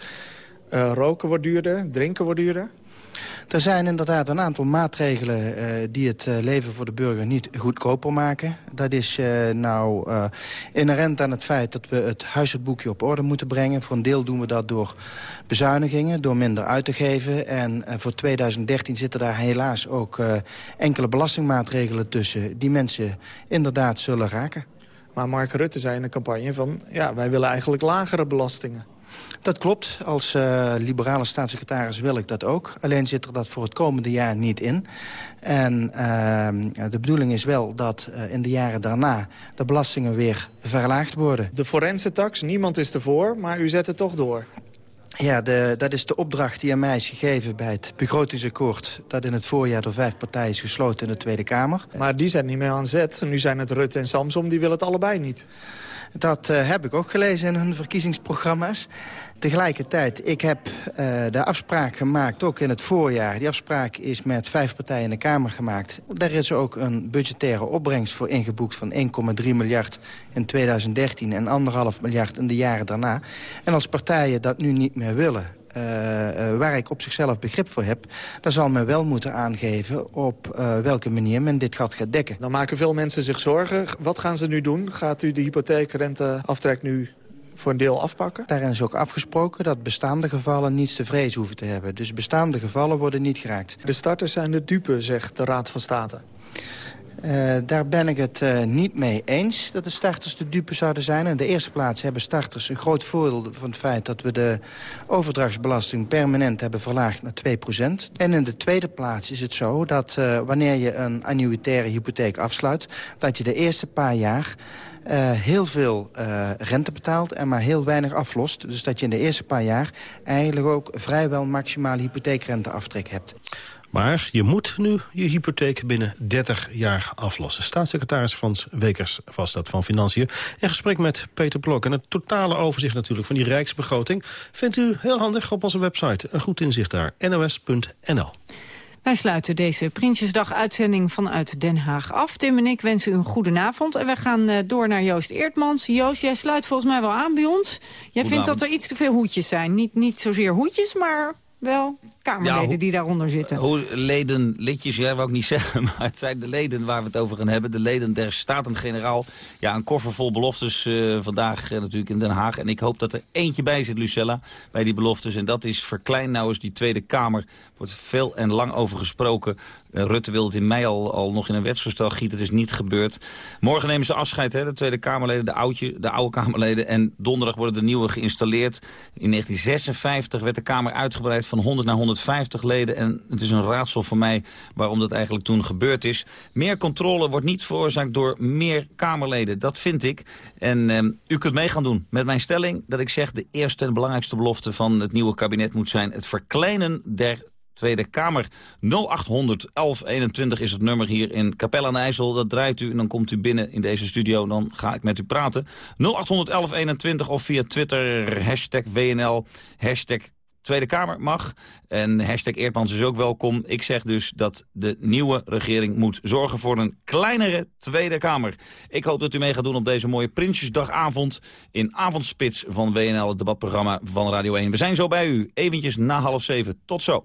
Speaker 27: Eh roken wordt duurder, drinken wordt duurder.
Speaker 26: Er zijn inderdaad een aantal maatregelen eh, die het eh, leven voor de burger niet goedkoper maken. Dat is eh, nou inherent aan het feit dat we het huishoudboekje op orde moeten brengen. Voor een deel doen we dat door bezuinigingen, door minder uit te geven. En voor 2013 zitten daar helaas ook enkele belastingmaatregelen tussen... die mensen inderdaad zullen raken.
Speaker 27: Maar Mark Rutte zei in de campagne van... ja, wij willen eigenlijk lagere belastingen.
Speaker 26: Dat klopt. Als eh, liberale staatssecretaris wil ik dat ook. Alleen zit er dat voor het komende jaar niet in. En uh, de bedoeling is wel dat uh, in de jaren daarna de belastingen weer verlaagd worden.
Speaker 27: De forense tax, niemand is ervoor, maar u zet het toch door.
Speaker 26: Ja, de, dat is de opdracht die aan mij is gegeven bij het begrotingsakkoord... dat in het voorjaar door vijf partijen is gesloten in de Tweede Kamer.
Speaker 27: Maar die zijn niet meer aan zet. Nu zijn het Rutte en Samsom, die willen het allebei niet.
Speaker 26: Dat uh, heb ik ook gelezen in hun verkiezingsprogramma's. Tegelijkertijd, ik heb uh, de afspraak gemaakt, ook in het voorjaar. Die afspraak is met vijf partijen in de Kamer gemaakt. Daar is ook een budgettaire opbrengst voor ingeboekt van 1,3 miljard in 2013... en 1,5 miljard in de jaren daarna. En als partijen dat nu niet meer willen... waar ik op zichzelf begrip voor heb... dan zal men wel moeten aangeven op welke manier men dit gat gaat dekken.
Speaker 27: Dan maken veel mensen zich zorgen. Wat gaan ze nu doen? Gaat u de hypotheekrenteaftrek nu voor een deel afpakken?
Speaker 26: Daarin is ook afgesproken dat bestaande gevallen niets te vrezen hoeven te hebben. Dus bestaande gevallen worden niet geraakt.
Speaker 27: De starters zijn de dupe, zegt de Raad van State.
Speaker 26: Uh, daar ben ik het uh, niet mee eens dat de starters de dupe zouden zijn. In de eerste plaats hebben starters een groot voordeel van het feit... dat we de overdrachtsbelasting permanent hebben verlaagd naar 2% En in de tweede plaats is het zo dat uh, wanneer je een annuitaire hypotheek afsluit... dat je de eerste paar jaar uh, heel veel uh, rente betaalt en maar heel weinig aflost. Dus dat je in de eerste paar jaar eigenlijk ook vrijwel maximale hypotheekrenteaftrek hebt.
Speaker 15: Maar je moet nu je hypotheek binnen 30 jaar aflossen. Staatssecretaris Frans Wekers was dat van Financiën. In gesprek met Peter Blok. En het totale overzicht natuurlijk van die rijksbegroting... vindt u heel handig op onze website. Een goed inzicht daar, nos.nl.
Speaker 14: Wij sluiten deze Prinsjesdag-uitzending vanuit Den Haag af. Tim en ik wensen u een goede avond. En we gaan uh, door naar Joost Eertmans. Joost, jij sluit volgens mij wel aan bij ons. Jij vindt dat er iets te veel hoedjes zijn. Niet, niet zozeer hoedjes, maar wel Kamerleden ja, die daaronder zitten.
Speaker 28: Hoe, leden, lidjes, jij wou ik niet [LAUGHS] zeggen, maar het zijn de leden waar we het over gaan hebben. De leden der Staten-Generaal. Ja, een koffer vol beloftes uh, vandaag uh, natuurlijk in Den Haag. En ik hoop dat er eentje bij zit, Lucella, bij die beloftes. En dat is verklein nou eens die Tweede Kamer. wordt veel en lang over gesproken. Uh, Rutte wil het in mei al, al nog in een wetsvoorstel gieten. Het is niet gebeurd. Morgen nemen ze afscheid, hè, de Tweede Kamerleden, de, oudje, de oude Kamerleden. En donderdag worden de nieuwe geïnstalleerd. In 1956 werd de Kamer uitgebreid van 100 naar 100 150 leden. En het is een raadsel voor mij waarom dat eigenlijk toen gebeurd is. Meer controle wordt niet veroorzaakt door meer Kamerleden. Dat vind ik. En eh, u kunt mee gaan doen met mijn stelling dat ik zeg... de eerste en belangrijkste belofte van het nieuwe kabinet moet zijn... het verkleinen der Tweede Kamer. 0800 1121 is het nummer hier in Capelle aan IJssel. Dat draait u en dan komt u binnen in deze studio. Dan ga ik met u praten. 0800 1121 of via Twitter, hashtag WNL, hashtag Tweede Kamer mag. En hashtag Eerdmans is ook welkom. Ik zeg dus dat de nieuwe regering moet zorgen voor een kleinere Tweede Kamer. Ik hoop dat u mee gaat doen op deze mooie Prinsjesdagavond... in Avondspits van WNL, het debatprogramma van Radio 1. We zijn zo bij u, eventjes na half zeven. Tot zo.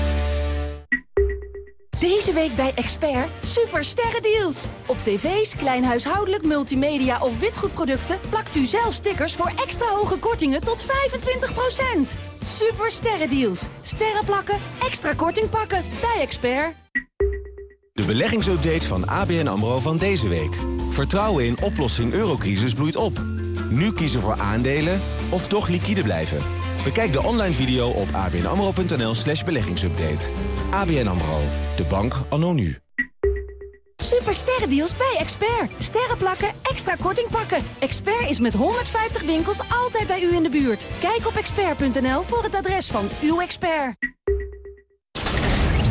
Speaker 6: Deze week bij Expert super sterrendeals. Op tv's, kleinhuishoudelijk, multimedia of witgoedproducten... plakt u zelf stickers voor extra hoge kortingen tot 25%. Super sterrendeals. Sterren plakken, extra korting pakken bij Expert.
Speaker 4: De beleggingsupdate van ABN AMRO van deze week. Vertrouwen in oplossing eurocrisis bloeit op. Nu kiezen voor aandelen of toch liquide blijven. Bekijk de online video op abnamro.nl slash beleggingsupdate. ABN AMRO, de bank anno nu.
Speaker 6: Super sterrendeals bij Expert. Sterren plakken, extra korting pakken. Expert is met 150 winkels altijd bij u in de buurt. Kijk op expert.nl voor het adres van uw expert.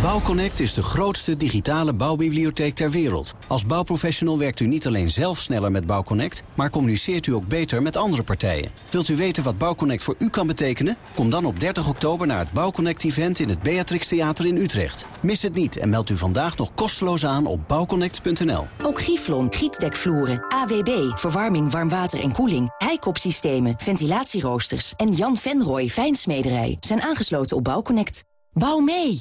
Speaker 29: Bouwconnect is de grootste digitale bouwbibliotheek ter wereld. Als bouwprofessional werkt u niet alleen zelf sneller met Bouwconnect... maar communiceert u ook beter met andere partijen. Wilt u weten wat Bouwconnect voor u kan betekenen? Kom dan op 30 oktober naar het Bouwconnect-event... in het Beatrix Theater in Utrecht. Mis het niet en meld u vandaag nog kosteloos aan op bouwconnect.nl.
Speaker 6: Ook Giflon, gietdekvloeren, AWB, verwarming, warmwater en koeling... heikopsystemen, ventilatieroosters en Jan Venrooy Fijnsmederij... zijn aangesloten op Bouwconnect. Bouw mee!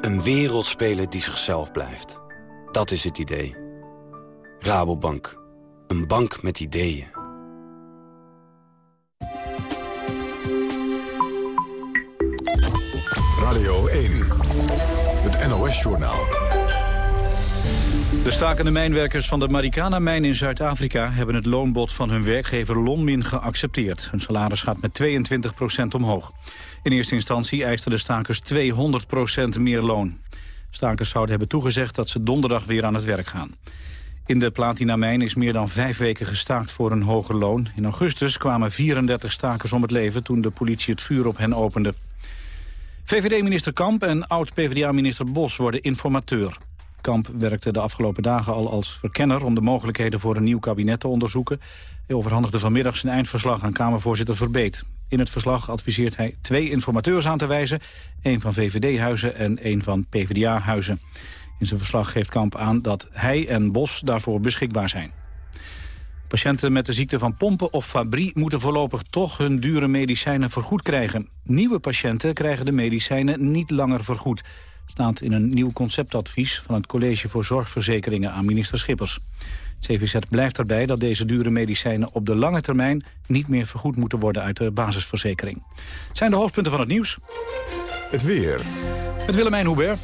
Speaker 7: Een wereldspeler die zichzelf blijft. Dat is het idee. Rabobank. Een bank met ideeën.
Speaker 1: Radio 1. Het NOS-journaal.
Speaker 2: De stakende mijnwerkers van de Marikana-mijn in Zuid-Afrika... hebben het loonbod van hun werkgever Lonmin geaccepteerd. Hun salaris gaat met 22% omhoog. In eerste instantie eisten de stakers 200% meer loon. Stakers zouden hebben toegezegd dat ze donderdag weer aan het werk gaan. In de Platinamijn is meer dan vijf weken gestaakt voor een hoger loon. In augustus kwamen 34 stakers om het leven toen de politie het vuur op hen opende. VVD-minister Kamp en oud-PVDA-minister Bos worden informateur. Kamp werkte de afgelopen dagen al als verkenner... om de mogelijkheden voor een nieuw kabinet te onderzoeken. Hij overhandigde vanmiddag zijn eindverslag aan Kamervoorzitter Verbeet. In het verslag adviseert hij twee informateurs aan te wijzen. één van VVD-huizen en één van PvdA-huizen. In zijn verslag geeft Kamp aan dat hij en Bos daarvoor beschikbaar zijn. Patiënten met de ziekte van Pompen of Fabry moeten voorlopig toch hun dure medicijnen vergoed krijgen. Nieuwe patiënten krijgen de medicijnen niet langer vergoed. Staat in een nieuw conceptadvies van het College voor Zorgverzekeringen aan minister Schippers. Het CVZ blijft erbij dat deze dure medicijnen op de lange termijn niet meer vergoed moeten worden uit de basisverzekering. Het zijn de hoofdpunten van het nieuws.
Speaker 1: Het weer.
Speaker 2: Met Willemijn Hubert.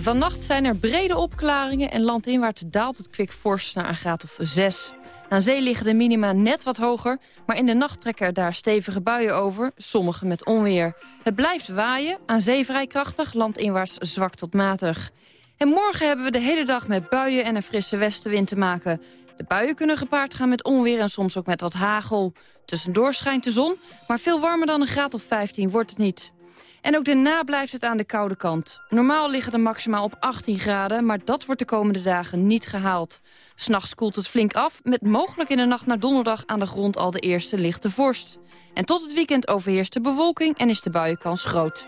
Speaker 30: Vannacht zijn er brede opklaringen en landinwaarts daalt het kwik fors naar een graad of 6. Aan zee liggen de minima net wat hoger, maar in de nacht trekken er daar stevige buien over, sommige met onweer. Het blijft waaien, aan zee vrij krachtig, landinwaarts zwak tot matig. En morgen hebben we de hele dag met buien en een frisse westenwind te maken. De buien kunnen gepaard gaan met onweer en soms ook met wat hagel. Tussendoor schijnt de zon, maar veel warmer dan een graad of 15 wordt het niet. En ook daarna blijft het aan de koude kant. Normaal liggen de maxima op 18 graden, maar dat wordt de komende dagen niet gehaald. S'nachts koelt het flink af, met mogelijk in de nacht naar donderdag aan de grond al de eerste lichte vorst. En tot het weekend overheerst de bewolking en is de buienkans groot.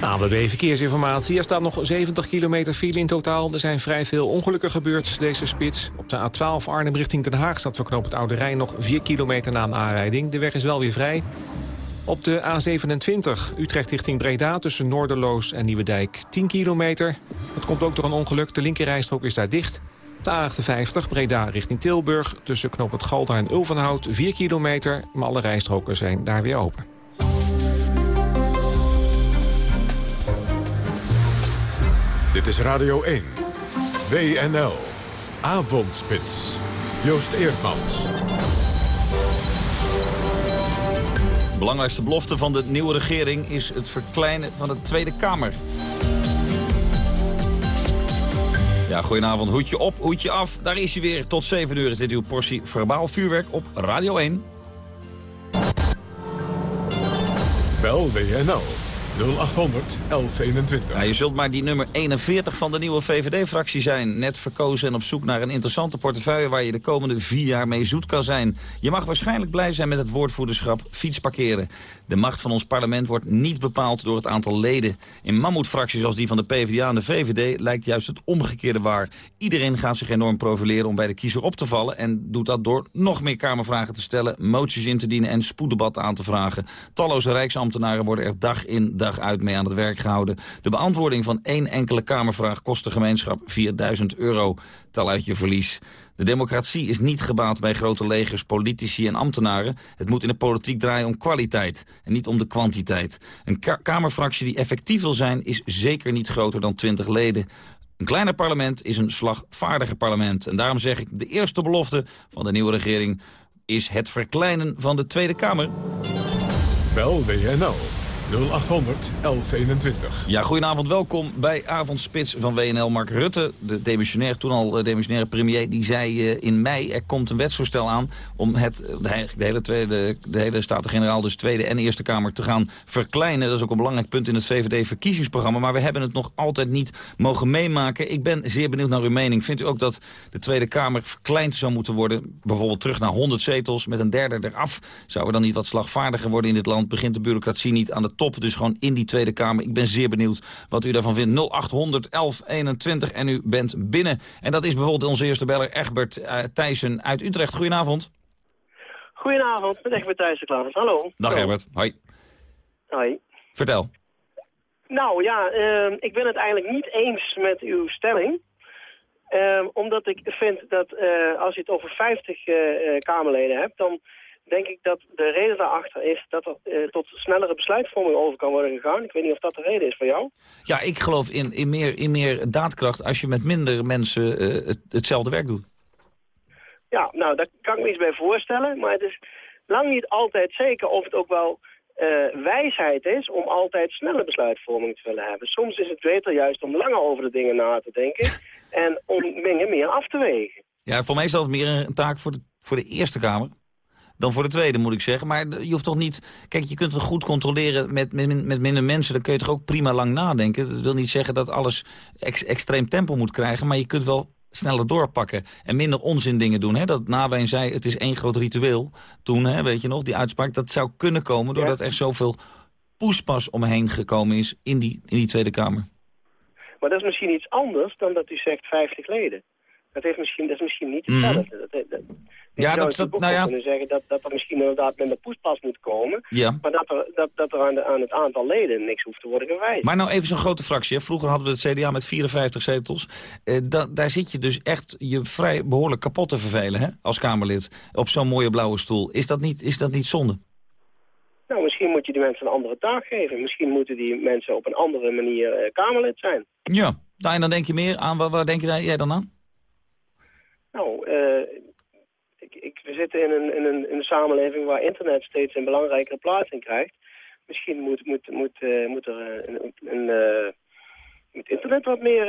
Speaker 3: ANWB Verkeersinformatie. Er staat nog 70 kilometer file in totaal. Er zijn vrij veel ongelukken gebeurd deze spits. Op de A12 Arnhem richting Den Haag staat voor het Oude Rijn nog 4 kilometer na een aanrijding. De weg is wel weer vrij. Op de A27 Utrecht richting Breda tussen Noorderloos en Nieuwedijk 10 kilometer. Dat komt ook door een ongeluk. De linkerrijstrook is daar dicht. De A58 Breda richting Tilburg tussen Knoop het Galder en Ulvenhout 4 kilometer. Maar alle rijstroken zijn daar weer open.
Speaker 1: Dit is Radio 1. WNL. Avondspits. Joost Eerdmans.
Speaker 28: belangrijkste belofte van de nieuwe regering is het verkleinen van de Tweede Kamer. Ja, goedenavond. Hoedje op, hoedje af. Daar is hij weer. Tot 7 uur is dit uw portie verbaal vuurwerk op Radio 1.
Speaker 1: Bel WNL 0800 1121.
Speaker 28: Ja, je zult maar die nummer 41 van de nieuwe VVD-fractie zijn. Net verkozen en op zoek naar een interessante portefeuille... waar je de komende vier jaar mee zoet kan zijn. Je mag waarschijnlijk blij zijn met het woordvoerderschap fietsparkeren. De macht van ons parlement wordt niet bepaald door het aantal leden. In mammoetfracties als die van de PvdA en de VVD... lijkt juist het omgekeerde waar. Iedereen gaat zich enorm profileren om bij de kiezer op te vallen... en doet dat door nog meer Kamervragen te stellen... moties in te dienen en spoeddebat aan te vragen. Talloze rijksambtenaren worden er dag in dag uit mee aan het werk gehouden. De beantwoording van één enkele Kamervraag kost de gemeenschap 4000 euro. Tel uit je verlies. De democratie is niet gebaat bij grote legers, politici en ambtenaren. Het moet in de politiek draaien om kwaliteit en niet om de kwantiteit. Een Kamerfractie die effectief wil zijn is zeker niet groter dan 20 leden. Een kleiner parlement is een slagvaardiger parlement. En daarom zeg ik, de eerste belofte van de nieuwe regering... is het verkleinen van de Tweede Kamer.
Speaker 1: Bel WNL 0800 1121.
Speaker 28: Ja, goedenavond. Welkom bij Avondspits van WNL. Mark Rutte, de demissionair, toen al uh, demissionaire premier, die zei uh, in mei... er komt een wetsvoorstel aan om het, de, de hele, tweede, de hele Staten-Generaal... dus Tweede en Eerste Kamer te gaan verkleinen. Dat is ook een belangrijk punt in het VVD-verkiezingsprogramma. Maar we hebben het nog altijd niet mogen meemaken. Ik ben zeer benieuwd naar uw mening. Vindt u ook dat de Tweede Kamer verkleind zou moeten worden? Bijvoorbeeld terug naar 100 zetels, met een derde eraf. Zouden we dan niet wat slagvaardiger worden in dit land? Begint de bureaucratie niet aan de top, dus gewoon in die Tweede Kamer. Ik ben zeer benieuwd wat u daarvan vindt. 0800 1121 en u bent binnen. En dat is bijvoorbeeld onze eerste beller Egbert uh, Thijssen uit Utrecht. Goedenavond.
Speaker 31: Goedenavond, met Egbert Thijssen Klaas. Hallo.
Speaker 28: Dag. Egbert. Hoi.
Speaker 31: Hoi.
Speaker 28: Vertel.
Speaker 31: Nou ja, uh, ik ben het eigenlijk niet eens met uw stelling. Uh, omdat ik vind dat uh, als je het over 50 uh, Kamerleden hebt, dan denk ik dat de reden daarachter is dat er tot snellere besluitvorming over kan worden gegaan. Ik weet niet of dat de reden is voor jou.
Speaker 28: Ja, ik geloof in, in, meer, in meer daadkracht als je met minder mensen het, hetzelfde werk doet.
Speaker 31: Ja, nou, daar kan ik me iets bij voorstellen. Maar het is lang niet altijd zeker of het ook wel uh, wijsheid is om altijd snelle besluitvorming te willen hebben. Soms is het beter juist om langer over de dingen na te denken [LAUGHS] en om dingen meer af te wegen.
Speaker 28: Ja, voor mij is dat meer een taak voor de, voor de Eerste Kamer dan voor de Tweede, moet ik zeggen. Maar je hoeft toch niet... Kijk, je kunt het goed controleren met, met, met minder mensen. Dan kun je toch ook prima lang nadenken. Dat wil niet zeggen dat alles ex, extreem tempo moet krijgen. Maar je kunt wel sneller doorpakken en minder onzin dingen doen. Hè? Dat Nabijn zei, het is één groot ritueel. Toen, hè, weet je nog, die uitspraak, dat zou kunnen komen... doordat ja. er zoveel poespas omheen gekomen is in die, in die Tweede Kamer.
Speaker 31: Maar dat is misschien iets anders dan dat u zegt 50 leden. Dat, heeft misschien, dat is misschien niet hetzelfde. Mm. Dat, dat,
Speaker 28: ja, dat, dat nou ja.
Speaker 31: kunnen zeggen dat, dat er misschien inderdaad minder poespas moet komen.
Speaker 28: Ja.
Speaker 31: Maar dat er, dat, dat er aan, de, aan het aantal leden niks hoeft te worden gewijzigd.
Speaker 28: Maar nou even zo'n grote fractie. Hè. Vroeger hadden we het CDA met 54 zetels. Eh, da, daar zit je dus echt je vrij behoorlijk kapot te vervelen hè, als Kamerlid. Op zo'n mooie blauwe stoel. Is dat, niet, is dat niet zonde?
Speaker 31: Nou, misschien moet je die mensen een andere taak geven. Misschien moeten die mensen op een andere manier uh, Kamerlid zijn.
Speaker 28: Ja, nou, en dan denk je meer aan, waar, waar denk je jij dan aan?
Speaker 31: Nou, uh, ik, ik, we zitten in een, in, een, in een samenleving waar internet steeds een belangrijkere plaats in krijgt. Misschien moet, moet, moet, uh, moet er een, een uh, moet internet wat meer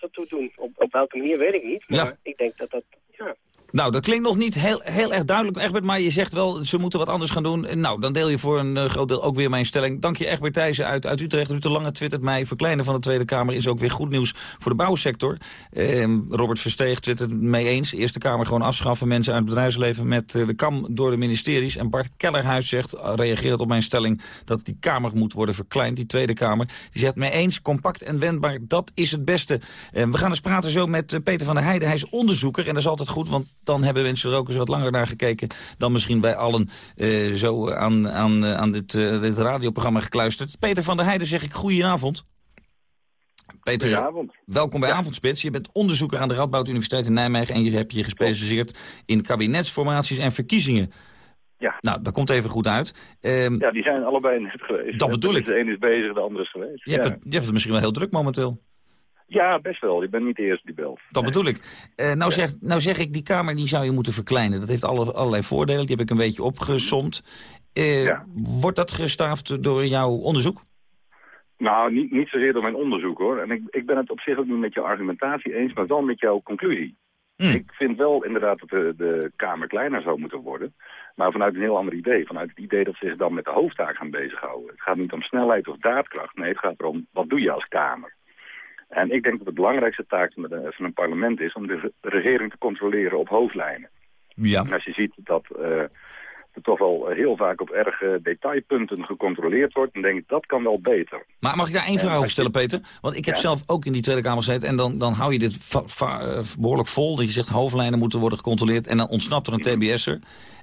Speaker 31: ertoe doen. Op, op welke manier weet ik niet, maar
Speaker 28: ja.
Speaker 31: ik denk dat dat, ja...
Speaker 28: Nou, dat klinkt nog niet heel, heel erg duidelijk, Egbert, maar je zegt wel, ze moeten wat anders gaan doen. Nou, dan deel je voor een uh, groot deel ook weer mijn stelling. Dank je, Egbert Thijssen uit, uit Utrecht. Ruud de Lange twittert mij, verkleinen van de Tweede Kamer is ook weer goed nieuws voor de bouwsector. Uh, Robert Versteeg twittert mee eens. Eerste Kamer gewoon afschaffen, mensen uit het bedrijfsleven met uh, de kam door de ministeries. En Bart Kellerhuis zegt, reageert op mijn stelling, dat die Kamer moet worden verkleind, die Tweede Kamer. Die zegt mee eens, compact en wendbaar, dat is het beste. we gaan eens praten zo met Peter van der Heijden. Hij is onderzoeker en dat is altijd goed, want dan hebben mensen er ook eens wat langer naar gekeken... dan misschien bij allen uh, zo aan, aan, aan dit, uh, dit radioprogramma gekluisterd. Peter van der Heijden zeg ik goedenavond. Peter,
Speaker 32: Goedenavond.
Speaker 28: welkom bij ja. Avondspits. Je bent onderzoeker aan de Radboud Universiteit in Nijmegen... en je hebt je gespecialiseerd in kabinetsformaties en verkiezingen.
Speaker 32: Ja.
Speaker 28: Nou, dat komt even goed uit. Um,
Speaker 32: ja, die zijn allebei net geweest.
Speaker 28: Dat bedoel ik.
Speaker 32: De ene is bezig, de andere is geweest.
Speaker 28: Je, ja. hebt, het, je hebt het misschien wel heel druk momenteel.
Speaker 32: Ja, best wel. Je bent niet de eerste die belt.
Speaker 28: Dat bedoel ik. Uh, nou, ja. zeg, nou zeg ik, die Kamer die zou je moeten verkleinen. Dat heeft alle, allerlei voordelen. Die heb ik een beetje opgesomd. Uh, ja. Wordt dat gestaafd door jouw onderzoek?
Speaker 32: Nou, niet, niet zozeer door mijn onderzoek, hoor. En ik, ik ben het op zich ook niet met jouw argumentatie eens, maar wel met jouw conclusie.
Speaker 28: Hmm.
Speaker 32: Ik vind wel inderdaad dat de, de Kamer kleiner zou moeten worden. Maar vanuit een heel ander idee. Vanuit het idee dat ze zich dan met de hoofdtaak gaan bezighouden. Het gaat niet om snelheid of daadkracht. Nee, het gaat erom, wat doe je als Kamer? En ik denk dat de belangrijkste taak van een parlement is om de regering te controleren op hoofdlijnen.
Speaker 28: Ja.
Speaker 32: En als je ziet dat uh, er toch wel heel vaak op erge detailpunten gecontroleerd wordt, dan denk ik dat kan wel beter.
Speaker 28: Maar mag ik daar één vraag over stellen, Peter? Want ik heb
Speaker 32: Ja.
Speaker 28: zelf ook in die Tweede Kamer gezeten en dan, dan hou je dit eh, behoorlijk vol. Dat je zegt hoofdlijnen moeten worden gecontroleerd en dan ontsnapt er een TBS'er.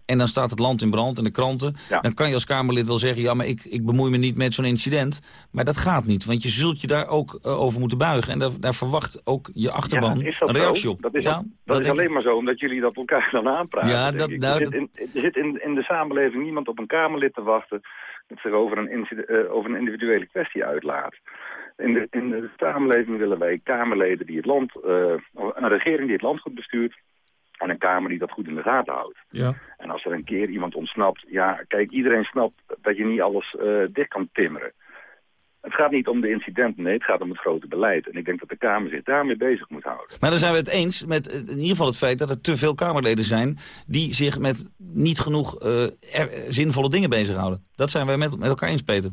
Speaker 28: En dan staat het land in brand in de kranten.
Speaker 32: Ja.
Speaker 28: Dan kan je als Kamerlid wel zeggen, ja, maar ik, ik bemoei me niet met zo'n incident. Maar dat gaat niet, want je zult je daar ook eh, over moeten buigen. En daar, daar verwacht ook je achterban
Speaker 32: Ja,
Speaker 28: een reactie op.
Speaker 32: Dat is,
Speaker 28: ja,
Speaker 32: dat is
Speaker 28: denk ik.
Speaker 32: alleen maar zo omdat jullie dat elkaar dan aanpraten.
Speaker 28: Ja, dat- nou,
Speaker 32: er zit, in, er zit in, in de samenleving niemand op een Kamerlid te wachten... dat zich over een, eh, over een individuele kwestie uitlaat. In de, in de samenleving willen wij Kamerleden die het land... eh, een regering die het land goed bestuurt... En een Kamer die dat goed in de gaten houdt.
Speaker 28: Ja.
Speaker 32: En als er een keer iemand ontsnapt, ja, kijk, iedereen snapt dat je niet alles eh, dicht kan timmeren. Het gaat niet om de incidenten, nee, het gaat om het grote beleid. En ik denk dat de Kamer zich daarmee bezig moet houden.
Speaker 28: Maar dan zijn we het eens met eh, in ieder geval het feit dat er te veel Kamerleden zijn... die zich met niet genoeg eh, er- zinvolle dingen bezighouden. Dat zijn wij met, met elkaar eens, Peter.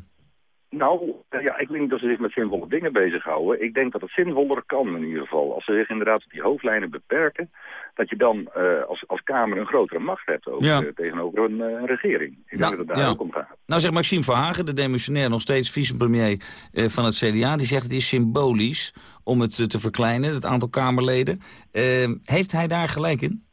Speaker 32: Nou, eh, ja, ik weet niet of ze zich met zinvolle dingen bezighouden. Ik denk dat het zinvoller kan in ieder geval. Als ze zich inderdaad op die hoofdlijnen beperken... dat je dan eh, als, als Kamer een grotere macht hebt
Speaker 28: Ja.
Speaker 32: eh, tegenover een, regering. Ik denk
Speaker 28: Nou,
Speaker 32: dat het daar
Speaker 28: ja.
Speaker 32: ook om gaat.
Speaker 28: Nou zegt Maxime Verhagen, de demissionair, nog steeds vicepremier van het CDA... die zegt het is symbolisch om het te verkleinen, het aantal Kamerleden. Heeft hij daar gelijk in?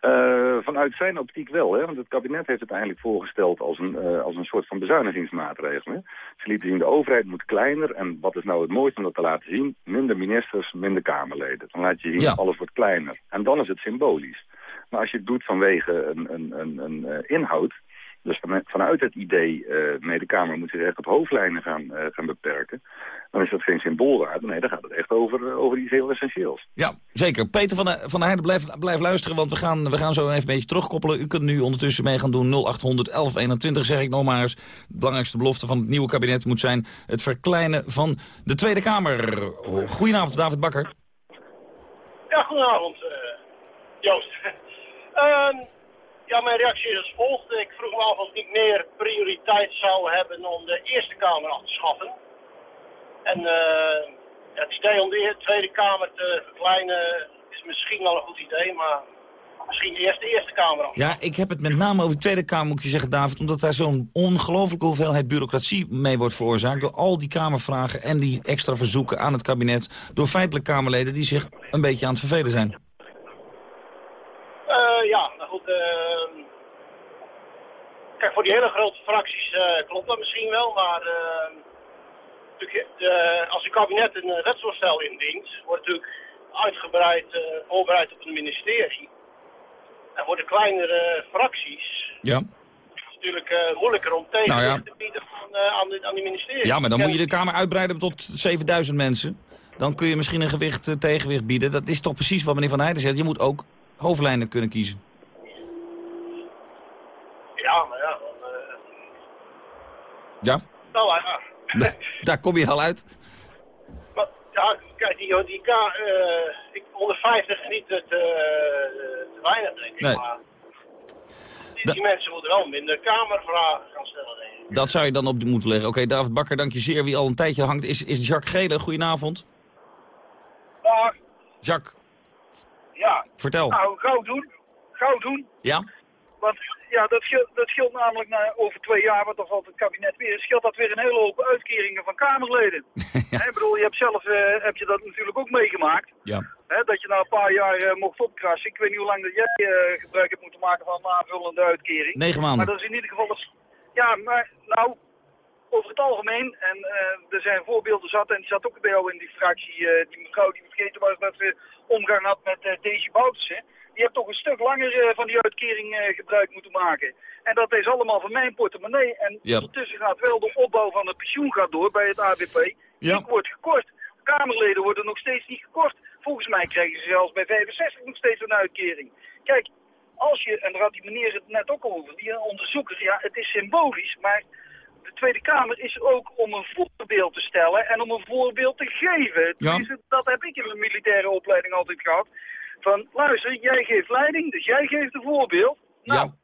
Speaker 32: Eh, vanuit zijn optiek wel, hè? want het kabinet heeft het eigenlijk voorgesteld als een, eh, als een soort van bezuinigingsmaatregel. Hè? Ze lieten zien, de overheid moet kleiner en wat is nou het mooiste om dat te laten zien? Minder ministers, minder Kamerleden. Dan laat je zien,
Speaker 28: Ja.
Speaker 32: alles wordt kleiner. En dan is het symbolisch. Maar als je het doet vanwege een, een, een, een eh, inhoud, dus van- vanuit het idee, eh nee, de Kamer moet zich echt op hoofdlijnen gaan, eh, gaan beperken, dan is dat geen symboolwaarde. Nee, dan gaat het echt over, eh, over iets heel essentieels.
Speaker 28: Ja, zeker. Peter van der, van der Heijden, blijf, blijf luisteren, want we gaan, we gaan zo even een beetje terugkoppelen. U kunt nu ondertussen mee gaan doen 0800 1121, zeg ik nog maar eens. De belangrijkste belofte van het nieuwe kabinet moet zijn het verkleinen van de Tweede Kamer. Goedenavond, David Bakker.
Speaker 33: Ja, goedenavond, eh, Joost. [LAUGHS] Ehm, ja, mijn reactie is als volgt. Ik vroeg me af of het niet meer prioriteit zou hebben om de Eerste Kamer af te schaffen. En eh, het idee om de Tweede Kamer te verkleinen is misschien wel een goed idee, maar misschien eerst de Eerste Kamer af.
Speaker 28: Ja, ik heb het met name over de Tweede Kamer, moet ik je zeggen, David... omdat daar zo'n ongelooflijke hoeveelheid bureaucratie mee wordt veroorzaakt... door al die Kamervragen en die extra verzoeken aan het kabinet... door feitelijk Kamerleden die zich een beetje aan het vervelen zijn.
Speaker 33: Eh, ja, nou goed. ehm, kijk, voor die hele grote fracties eh, klopt dat misschien wel, maar ehm, natuurlijk, eh, als een kabinet een wetsvoorstel indient, wordt natuurlijk uitgebreid eh, voorbereid op het ministerie. En voor de kleinere fracties
Speaker 28: Ja.
Speaker 33: is het natuurlijk eh, moeilijker om tegenwicht
Speaker 28: Nou ja.
Speaker 33: te bieden van, aan, de, aan die ministerie.
Speaker 28: Ja, maar dan moet je de Kamer uitbreiden tot 7000 mensen. Dan kun je misschien een gewicht, tegenwicht bieden. Dat is toch precies wat meneer Van Heijden zegt. Je moet ook hoofdlijnen kunnen kiezen.
Speaker 33: Ja, maar ja. dan, eh,
Speaker 28: Ja,
Speaker 33: nou ja.
Speaker 28: daar kom je al uit.
Speaker 33: Maar, ja, kijk, die, die K, eh, ik, 150 is niet te, te, te weinig, denk ik.
Speaker 28: Nee.
Speaker 33: Maar die, die mensen moeten wel minder kamervragen gaan stellen, denk ik.
Speaker 28: Dat zou je dan op moeten leggen. Oké, David Bakker, dank je zeer. Wie al een tijdje hangt is, is Jacques Gele. Goedenavond.
Speaker 33: Maar,
Speaker 28: Jacques,
Speaker 33: ja.
Speaker 28: vertel.
Speaker 34: Nou, gauw doen. Gauw doen.
Speaker 28: Ja?
Speaker 34: Want ja, dat scheelt, dat scheelt namelijk na, over twee jaar, wat toch altijd het kabinet weer is, scheelt dat weer een hele hoop uitkeringen van Kamerleden. [LAUGHS] Ik bedoel, je hebt zelf eh, heb je dat natuurlijk ook meegemaakt.
Speaker 28: Ja.
Speaker 34: Hè, dat je na een paar jaar eh, mocht opkrassen. Ik weet niet hoe lang dat jij eh, gebruik hebt moeten maken van een aanvullende uitkering.
Speaker 28: Negen maanden.
Speaker 34: Maar dat is in ieder geval... Ja, maar nou, over het algemeen, en eh, er zijn voorbeelden zat, en die zat ook bij jou in die fractie, eh, die mevrouw die vergeten was dat ze omgang had met uh, Daisy Boutersen. Die heeft toch een stuk langer van die uitkering gebruik moeten maken. En dat is allemaal van mijn portemonnee. En
Speaker 28: Ja.
Speaker 34: ondertussen gaat wel de opbouw van het pensioen gaat door bij het ABP.
Speaker 28: Ja.
Speaker 34: Die wordt gekort. Kamerleden worden nog steeds niet gekort. Volgens mij krijgen ze zelfs bij 65 nog steeds een uitkering. Kijk, als je, en daar had die meneer het net ook over, die onderzoeker, ja, het is symbolisch, maar de Tweede Kamer is ook om een voorbeeld te stellen en om een voorbeeld te geven.
Speaker 28: Ja.
Speaker 34: Tenminste, dat heb ik in mijn militaire opleiding altijd gehad. Van, luister, jij geeft leiding, dus jij geeft een voorbeeld. Nou,
Speaker 28: ja.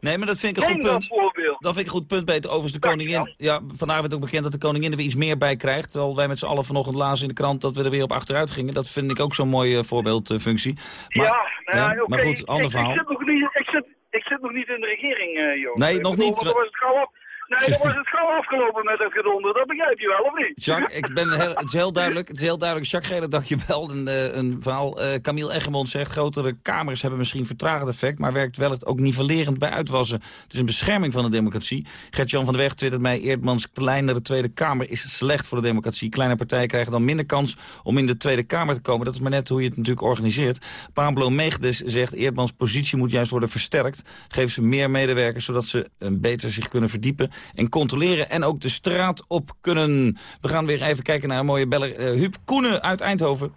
Speaker 28: Nee, maar dat vind ik een goed punt. Dat vind ik een goed punt, Peter. Overigens de koningin. Ja, vandaag werd ook bekend dat de koningin er weer iets meer bij krijgt. Terwijl wij met z'n allen vanochtend lazen in de krant dat we er weer op achteruit gingen. Dat vind ik ook zo'n mooie voorbeeldfunctie. Maar,
Speaker 34: ja, nou ja,
Speaker 28: maar goed, ander
Speaker 34: ik,
Speaker 28: verhaal.
Speaker 34: Ik zit, nog niet, ik, zit, ik zit nog niet in de regering, eh Joost.
Speaker 28: Nee, nog niet.
Speaker 34: want Dan was het gauw af, nee, dan was het gauw afgelopen met het gedonder. Dat begrijp je wel, of niet?
Speaker 28: Jacques, ik ben heel, het is heel duidelijk. Het is heel duidelijk. Jacques Gele, dankjewel. Een, eh, een verhaal. eh Camille Eggermond zegt, grotere kamers hebben misschien vertragend effect, maar werkt wel het ook nivellerend bij uitwassen. Het is een bescherming van de democratie. Gert-Jan van der Weg twittert mij, Eerdmans kleinere Tweede Kamer is slecht voor de democratie. Kleine partijen krijgen dan minder kans om in de Tweede Kamer te komen. Dat is maar net hoe je het natuurlijk organiseert. Pablo Meegdes zegt, Eerdmans positie moet juist worden versterkt. Geef ze meer medewerkers, zodat ze eh, beter zich kunnen verdiepen en controleren en ook de straat op kunnen. We gaan weer even kijken naar een mooie beller. Eh Huub Koenen uit Eindhoven.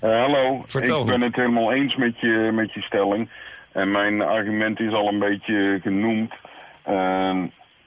Speaker 35: Eh, hallo,
Speaker 28: Vertel.
Speaker 35: ik ben het helemaal eens met je, met je stelling. En mijn argument is al een beetje genoemd. Uh,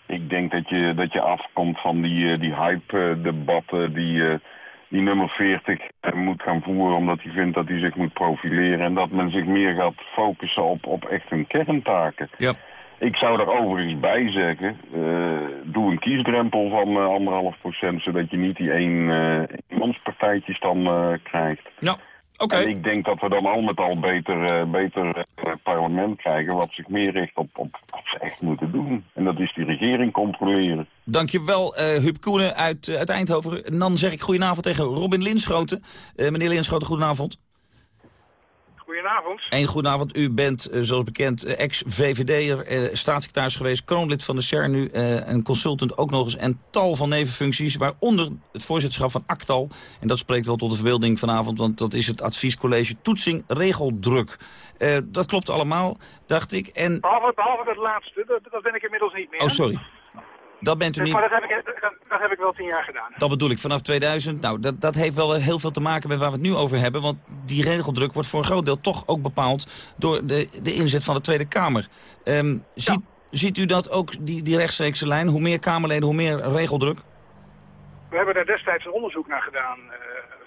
Speaker 35: ik denk dat je, dat je afkomt van die, eh, die hype-debatten die, die nummer 40 moet gaan voeren... omdat hij vindt dat hij zich moet profileren... en dat men zich meer gaat focussen op, op echt hun kerntaken.
Speaker 28: Ja.
Speaker 35: Ik zou er overigens bij zeggen, eh, doe een kiesdrempel van eh, anderhalf procent... zodat je niet die één uh, emanspartijtjes dan eh, krijgt.
Speaker 28: Ja, oké.
Speaker 35: En ik denk dat we dan al met al beter, eh, beter eh, parlement krijgen... wat zich meer richt op, op wat ze echt moeten doen. En dat is die regering controleren.
Speaker 28: Dankjewel, eh Huub Koenen uit, eh, uit Eindhoven. En dan zeg ik goedenavond tegen Robin Linschoten. Eh, meneer Linschoten, goedenavond.
Speaker 34: Goedenavond.
Speaker 28: Eén goedenavond. U bent, eh, zoals bekend, eh, ex-VVD'er, eh, staatssecretaris geweest, kroonlid van de CER nu, eh, een consultant ook nog eens en tal van nevenfuncties, waaronder het voorzitterschap van ACTAL. En dat spreekt wel tot de verbeelding vanavond, want dat is het adviescollege Toetsing Regeldruk. Eh, dat klopt allemaal, dacht ik. En,
Speaker 34: Behalve, behalve dat laatste, dat, dat ben ik inmiddels niet meer.
Speaker 28: oh, sorry. Dat bent u
Speaker 34: Dus,
Speaker 28: niet.
Speaker 34: maar dat heb, ik, dat, dat heb ik wel tien jaar gedaan.
Speaker 28: Dat bedoel ik, vanaf 2000. Nou, dat, dat heeft wel heel veel te maken met waar we het nu over hebben. Want die regeldruk wordt voor een groot deel toch ook bepaald door de, de inzet van de Tweede Kamer. Ehm, ziet, ziet u dat ook, die, die rechtstreekse lijn? Hoe meer Kamerleden, hoe meer regeldruk?
Speaker 34: We hebben daar destijds een onderzoek naar gedaan eh,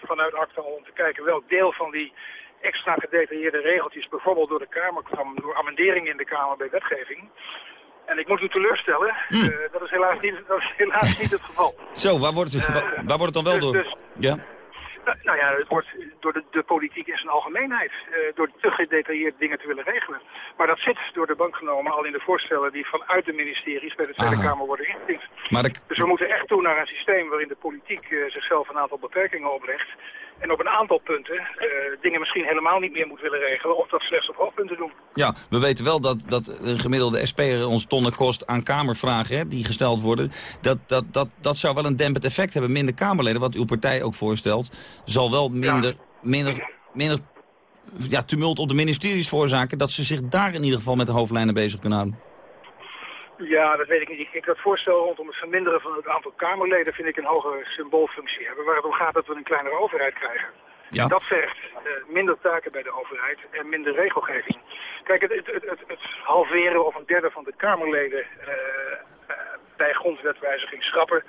Speaker 34: vanuit ACTA om te kijken welk deel van die extra gedetailleerde regeltjes bijvoorbeeld door de Kamer kwam, door amenderingen in de Kamer bij wetgeving. En ik moet u teleurstellen,
Speaker 28: Hmm.
Speaker 34: eh, dat, is helaas niet, dat is helaas niet het geval. [LAUGHS]
Speaker 28: Zo, waar wordt het, waar, waar wordt het dan wel
Speaker 34: dus-
Speaker 28: door?
Speaker 34: dus-
Speaker 28: Ja?
Speaker 34: Nou, nou ja, het wordt door de, de politiek in zijn algemeenheid. eh, door te gedetailleerd dingen te willen regelen. Maar dat zit door de bank genomen al in de voorstellen die vanuit de ministeries bij de Tweede
Speaker 28: Aha.
Speaker 34: Kamer worden ingediend.
Speaker 28: Maar de,
Speaker 34: Dus we moeten echt toe naar een systeem waarin de politiek eh, zichzelf een aantal beperkingen oplegt. En op een aantal punten eh, dingen misschien helemaal niet meer moet willen regelen. Of dat slechts op hoofdpunten doen.
Speaker 28: ja, we weten wel dat, dat een gemiddelde SP'er ons tonnen kost aan Kamervragen hè, die gesteld worden. Dat, dat, dat, dat zou wel een dempend effect hebben. Minder Kamerleden, wat uw partij ook voorstelt, zal wel minder, minder, minder ja, tumult op de ministeries veroorzaken. Dat ze zich daar in ieder geval met de hoofdlijnen bezig kunnen houden.
Speaker 34: Ja, dat weet ik niet. Ik- dat voorstel rondom het verminderen van het aantal Kamerleden vind ik een hogere symboolfunctie hebben. Waar het om gaat dat we een kleinere overheid krijgen.
Speaker 28: Ja.
Speaker 34: Dat vergt eh, minder taken bij de overheid en minder regelgeving. Kijk, het, het, het, halveren of een derde van de Kamerleden eh, eh, bij grondwetwijziging schrappen,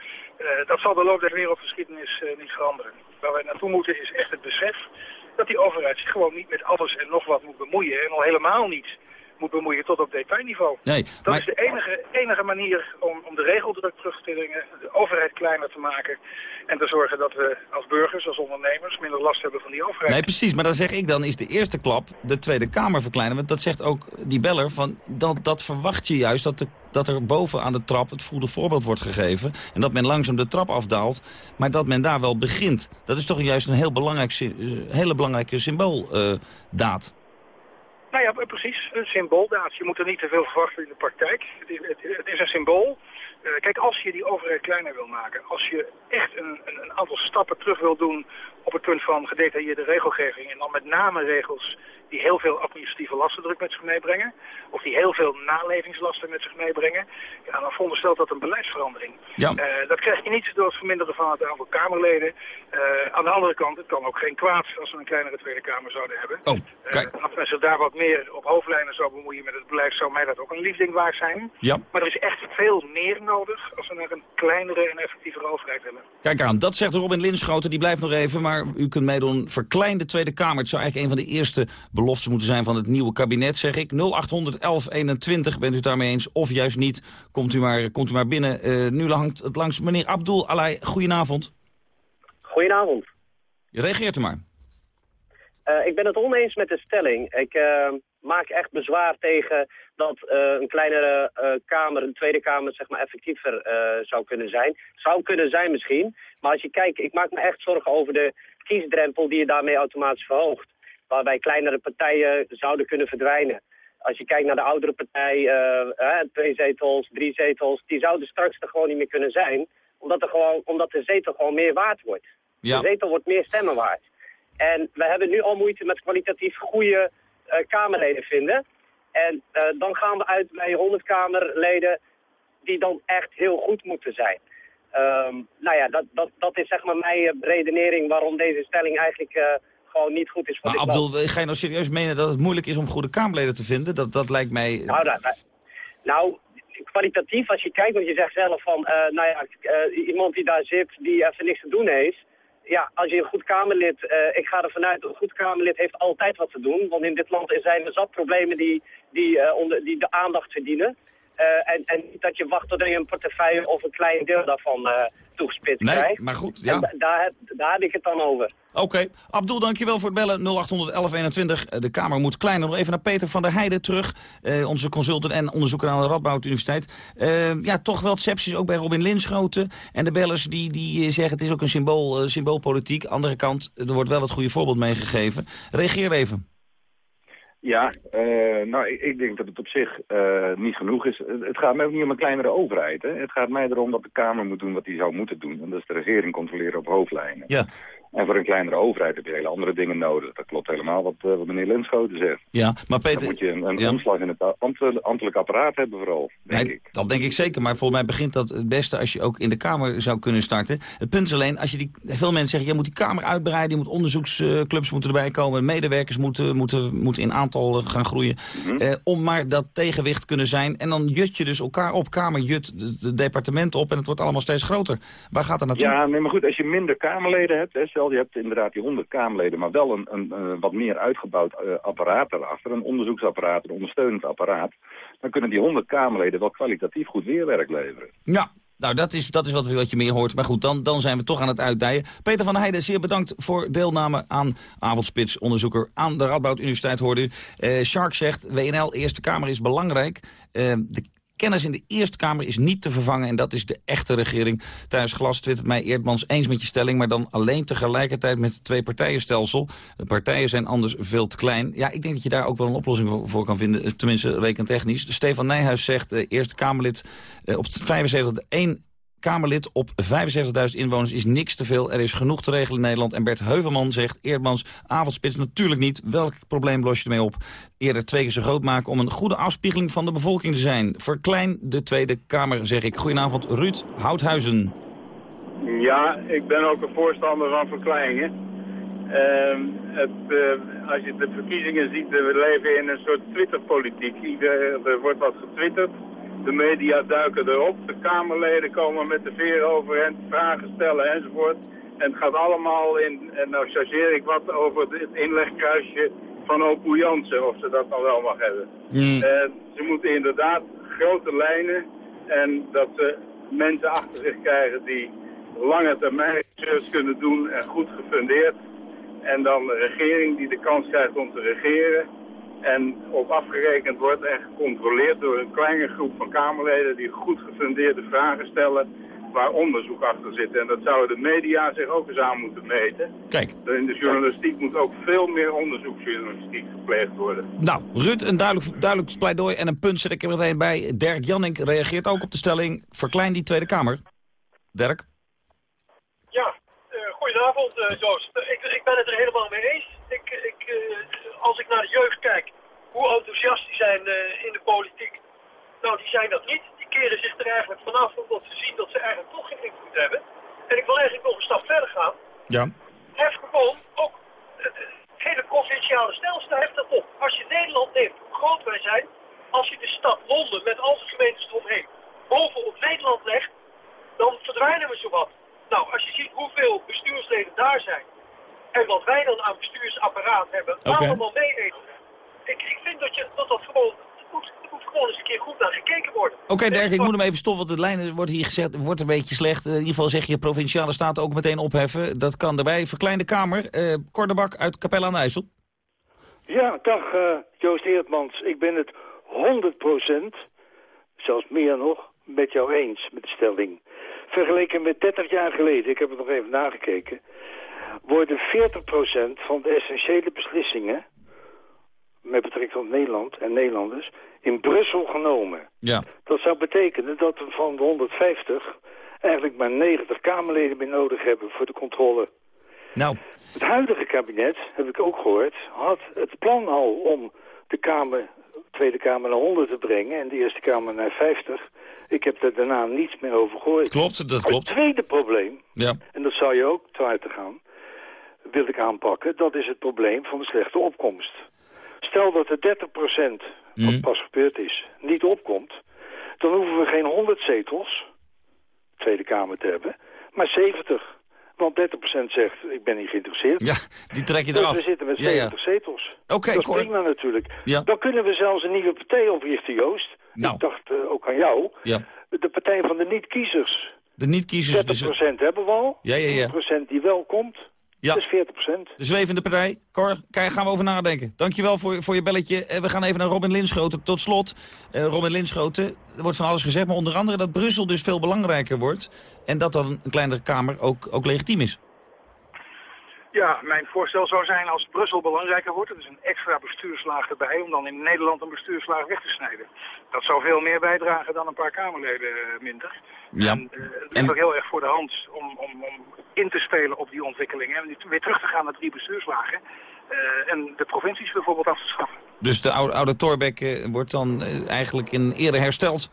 Speaker 34: dat zal de loop der wereldgeschiedenis niet veranderen. Waar wij naartoe moeten is echt het besef dat die overheid zich gewoon niet met alles en nog wat moet bemoeien. En al helemaal niet moet bemoeien tot op detailniveau.
Speaker 28: Nee,
Speaker 34: Dat
Speaker 28: maar-
Speaker 34: is de enige, enige manier om, om de regeldruk terug te dringen, de overheid kleiner te maken en te zorgen dat we als burgers, als ondernemers, minder last hebben van die overheid.
Speaker 28: Nee, precies. Maar dan zeg ik dan is de eerste klap de Tweede Kamer verkleinen. Want dat zegt ook die beller. Van, dat, dat verwacht je juist dat, de, dat er boven aan de trap het goede voorbeeld wordt gegeven. En dat men langzaam de trap afdaalt. Maar dat men daar wel begint. Dat is toch juist een heel belangrijk, eh, hele belangrijke symbooldaad.
Speaker 34: Nou ja, precies. Een symbooldaad. Je moet er niet te veel verwachten in de praktijk. Het is, een symbool. Eh, kijk, als je die overheid kleiner wil maken, als je echt een, een aantal stappen terug wil doen op het punt van gedetailleerde regelgeving en dan met name regels die heel veel administratieve lastendruk met zich meebrengen, of die heel veel nalevingslasten met zich meebrengen, ja, dan veronderstelt dat een beleidsverandering.
Speaker 28: Ja.
Speaker 34: Eh, dat krijg je niet door het verminderen van het aantal Kamerleden. Eh, aan de andere kant, het kan ook geen kwaad als we een kleinere Tweede Kamer zouden hebben.
Speaker 28: Oh,
Speaker 34: Eh, als men zich daar wat meer op hoofdlijnen zou bemoeien met het beleid, zou mij dat ook een liefding waard zijn.
Speaker 28: Ja.
Speaker 34: Maar er is echt veel meer nodig als we naar een kleinere en effectievere overheid willen.
Speaker 28: Kijk aan, dat zegt Robin Linschoten, die blijft nog even. Maar u kunt meedoen, verklein de Tweede Kamer. Het zou eigenlijk een van de eerste beloften moeten zijn van het nieuwe kabinet, zeg ik. 0800 1121, bent u het daarmee eens? Of juist niet, komt u maar, komt u maar binnen. Eh, nu hangt het langs meneer Abdul Alay. Goedenavond.
Speaker 31: Goedenavond.
Speaker 28: Reageert u maar.
Speaker 31: Eh, ik ben het oneens met de stelling. Ik eh, maak echt bezwaar tegen dat een kleinere kamer, een Tweede Kamer, zeg maar effectiever zou kunnen zijn. Zou kunnen zijn misschien. Maar als je kijkt, ik maak me echt zorgen over de kiesdrempel die je daarmee automatisch verhoogt. Waarbij kleinere partijen zouden kunnen verdwijnen. Als je kijkt naar de oudere partij, eh, twee zetels, drie zetels, die zouden straks er gewoon niet meer kunnen zijn. Omdat, er gewoon, omdat de zetel gewoon meer waard wordt.
Speaker 28: Ja.
Speaker 31: De zetel wordt meer stemmen waard. En we hebben nu al moeite met kwalitatief goede eh, Kamerleden vinden. En eh, dan gaan we uit bij 100 Kamerleden die dan echt heel goed moeten zijn. Ehm, nou ja, dat, dat, dat is zeg maar mijn eh, redenering waarom deze stelling eigenlijk eh, gewoon niet goed is voor
Speaker 28: Maar
Speaker 31: dit
Speaker 28: Abdul,
Speaker 31: land.
Speaker 28: ga je nou serieus menen dat het moeilijk is om goede Kamerleden te vinden? Dat, dat lijkt mij...
Speaker 31: Nou, nou, nou, nou, kwalitatief, als je kijkt, want je zegt zelf van, eh, nou ja, iemand die daar zit, die even niks te doen heeft. Ja, als je een goed Kamerlid, eh, ik ga ervan uit een goed Kamerlid heeft altijd wat te doen. Want in dit land zijn er zat problemen die, die, onder, die de aandacht verdienen. Eh, en, en niet dat je wacht tot je een portefeuille of een klein deel daarvan eh toegespitst
Speaker 28: Nee,
Speaker 31: krijgt.
Speaker 28: maar goed, ja.
Speaker 31: da- daar, daar had ik het dan over.
Speaker 28: Oké, Abdul, dankjewel voor het bellen. 0800 1121. Eh, De Kamer moet kleiner. Nog even naar Peter van der Heijden terug. eh, onze consultant en onderzoeker aan de Radboud Universiteit. Ja, toch wel sepsis ook bij Robin Linschoten. En de bellers die, die zeggen het is ook een symbool, symboolpolitiek. Andere kant, er wordt wel het goede voorbeeld meegegeven. Reageer even.
Speaker 32: Ja, eh, nou, ik, denk dat het op zich eh, niet genoeg is. Het, het gaat mij ook niet om een kleinere overheid. Hè. Het gaat mij erom dat de Kamer moet doen wat hij zou moeten doen. En dat is de regering controleren op hoofdlijnen.
Speaker 28: Ja.
Speaker 32: En voor een kleinere overheid heb je hele andere dingen nodig. Dat klopt helemaal wat, eh, wat meneer Lenschoten zegt.
Speaker 28: Ja, maar Peter...
Speaker 32: Dan moet je een, een
Speaker 28: Ja.
Speaker 32: omslag in het ambt- ambtelijk apparaat hebben vooral.
Speaker 28: Nee, dat denk ik zeker. Maar volgens mij begint dat het beste als je ook in de Kamer zou kunnen starten. Het punt is alleen, als je die, veel mensen zeggen... je moet die Kamer uitbreiden, je moet onderzoeksclubs moeten erbij komen... medewerkers moeten, moeten, moeten in aantal gaan groeien... eh, om maar dat tegenwicht te kunnen zijn. En dan jut je dus elkaar op, Kamer jut de, de departementen op... en het wordt allemaal steeds groter. Waar gaat dat naartoe?
Speaker 32: Ja, nee, maar goed, als je minder Kamerleden hebt, hè, je hebt inderdaad die 100 Kamerleden, maar wel een, een, wat meer uitgebouwd eh, apparaat erachter, een onderzoeksapparaat, een ondersteunend apparaat, dan kunnen die 100 Kamerleden wel kwalitatief goed weerwerk leveren.
Speaker 28: Ja, nou dat is, dat is wat, wat je meer hoort. Maar goed, dan, dan zijn we toch aan het uitdijen. Peter van Heijden, zeer bedankt voor deelname aan Avondspits. Onderzoeker aan de Radboud Universiteit hoorde u. Eh, Shark zegt, WNL Eerste Kamer is belangrijk. Eh, de kennis in de Eerste Kamer is niet te vervangen. En dat is de echte regering. Thuis Glas twittert mij Eerdmans eens met je stelling... maar dan alleen tegelijkertijd met het twee-partijenstelsel. De partijen zijn anders veel te klein. Ja, ik denk dat je daar ook wel een oplossing voor, kan vinden. Tenminste, rekentechnisch. Stefan Nijhuis zegt, eh, Eerste Kamerlid eh, op 75... één Kamerlid op 75.000 inwoners is niks te veel. Er is genoeg te regelen in Nederland. En Bert Heuvelman zegt, Eerdmans, avondspits natuurlijk niet. Welk probleem los je ermee op? Eerder twee keer zo groot maken om een goede afspiegeling van de bevolking te zijn. Verklein de Tweede Kamer, zeg ik. Goedenavond, Ruud Houthuizen.
Speaker 36: Ja, ik ben ook een voorstander van verkleinen. Ehm, eh, als je de verkiezingen ziet, we leven in een soort Twitterpolitiek. Ieder, er wordt wat getwitterd, de media duiken erop, de Kamerleden komen met de veer overheen, vragen stellen enzovoort. En het gaat allemaal in, en nou chargeer ik wat over het inlegkruisje van Opoe Jansen, of ze dat dan wel mag hebben.
Speaker 28: Mm.
Speaker 36: Eh, ze moeten inderdaad grote lijnen en dat ze mensen achter zich krijgen die lange termijn research kunnen doen en goed gefundeerd. En dan de regering die de kans krijgt om te regeren. En op afgerekend wordt en gecontroleerd door een kleine groep van Kamerleden die goed gefundeerde vragen stellen waar onderzoek achter zit. En dat zouden de media zich ook eens aan moeten meten.
Speaker 28: Kijk.
Speaker 36: In de journalistiek moet ook veel meer onderzoeksjournalistiek gepleegd worden.
Speaker 28: Nou, Ruud, een duidelijk, duidelijk pleidooi en een punt zet ik er meteen bij. Dirk Jannik reageert ook op de stelling, verklein die Tweede Kamer. Dirk?
Speaker 37: Ja, eh, goedenavond eh, Joost. Ik, ik ben het er helemaal mee eens. Ik, ik, eh, als ik naar de jeugd kijk, hoe enthousiast die zijn eh, in de politiek. Nou, die zijn dat niet. Die keren zich er eigenlijk vanaf omdat ze zien dat ze eigenlijk toch geen invloed hebben. En ik wil eigenlijk nog een stap verder gaan.
Speaker 28: Ja.
Speaker 37: Hef gewoon ook het het hele provinciale stelsel heft dat op. Als je Nederland neemt, hoe groot wij zijn, als je de stad Londen met al zijn gemeentes eromheen bovenop Nederland legt, dan verdwijnen we zowat. Nou, als je ziet hoeveel bestuursleden daar zijn en wat wij dan aan bestuursapparaat hebben,
Speaker 28: Oké.
Speaker 37: allemaal mee. Ik, ik vind dat, je, dat dat gewoon, er moet, moet gewoon eens een keer goed naar gekeken worden.
Speaker 28: Oké, Dirk, ik moet hem even stoppen, want de lijn wordt hier gezegd, wordt een beetje slecht. Eh, In ieder geval zeg je provinciale staten ook meteen opheffen. Dat kan erbij. Verkleinde Kamer, eh Kordebak uit Capelle aan de IJssel.
Speaker 34: Ja, dag eh, Joost Eertmans. Ik ben het 100%, zelfs meer nog, met jou eens met de stelling. Vergeleken met 30 jaar geleden, ik heb het nog even nagekeken, worden 40% van de essentiële beslissingen, met betrekking tot Nederland en Nederlanders, in Brussel genomen.
Speaker 28: Ja.
Speaker 34: Dat zou betekenen dat we van de 150 eigenlijk maar 90 Kamerleden meer nodig hebben voor de controle.
Speaker 28: Nou.
Speaker 34: Het huidige kabinet, heb ik ook gehoord, had het plan al om de Kamer, Tweede Kamer naar 100 te brengen en de Eerste Kamer naar 50. Ik heb er daarna niets meer over gehoord.
Speaker 28: Klopt, dat klopt.
Speaker 34: Het tweede probleem,
Speaker 28: Ja.
Speaker 34: en dat zou je ook te gaan.
Speaker 38: Wil ik aanpakken. Dat is het probleem van de slechte opkomst. Stel dat de 30% wat
Speaker 28: Mhm.
Speaker 38: pas gebeurd is niet opkomt... dan hoeven we geen 100 zetels, Tweede Kamer te hebben, maar 70. Want 30% zegt, ik ben niet geïnteresseerd.
Speaker 28: Ja, die trek je
Speaker 38: dus
Speaker 28: eraf.
Speaker 38: we zitten met
Speaker 28: Ja, ja.
Speaker 38: 70 zetels.
Speaker 28: Oké,
Speaker 38: dat is prima natuurlijk.
Speaker 28: Ja.
Speaker 38: Dan kunnen we zelfs een nieuwe partij oprichten, Joost.
Speaker 28: Nou.
Speaker 38: Ik dacht eh, ook aan jou.
Speaker 28: Ja.
Speaker 38: De Partij van de Niet-Kiezers.
Speaker 28: De niet-kiezers.
Speaker 38: 30%
Speaker 28: Dus,
Speaker 38: hebben we al.
Speaker 28: Ja, ja, ja.
Speaker 38: 10% die wel komt.
Speaker 28: Ja.
Speaker 38: Is 40%.
Speaker 28: de zwevende partij. Cor, daar gaan we over nadenken. Dankjewel voor, voor je belletje. Eh, we gaan even naar Robin Linschoten. Tot slot, eh, Robin Linschoten, er wordt van alles gezegd... maar onder andere dat Brussel dus veel belangrijker wordt... en dat dan een kleinere Kamer ook, ook legitiem is.
Speaker 34: Ja, mijn voorstel zou zijn als Brussel belangrijker wordt, er is een extra bestuurslaag erbij, om dan in Nederland een bestuurslaag weg te snijden. Dat zou veel meer bijdragen dan een paar Kamerleden eh, minder.
Speaker 28: Ja.
Speaker 34: En, eh, het ligt ook heel erg voor de hand om, om, om in te spelen op die ontwikkelingen en weer terug te gaan naar drie bestuurslagen. eh, en de provincies bijvoorbeeld af te schaffen.
Speaker 28: Dus de oude, oude Thorbecke eh, wordt dan eigenlijk in eerder hersteld.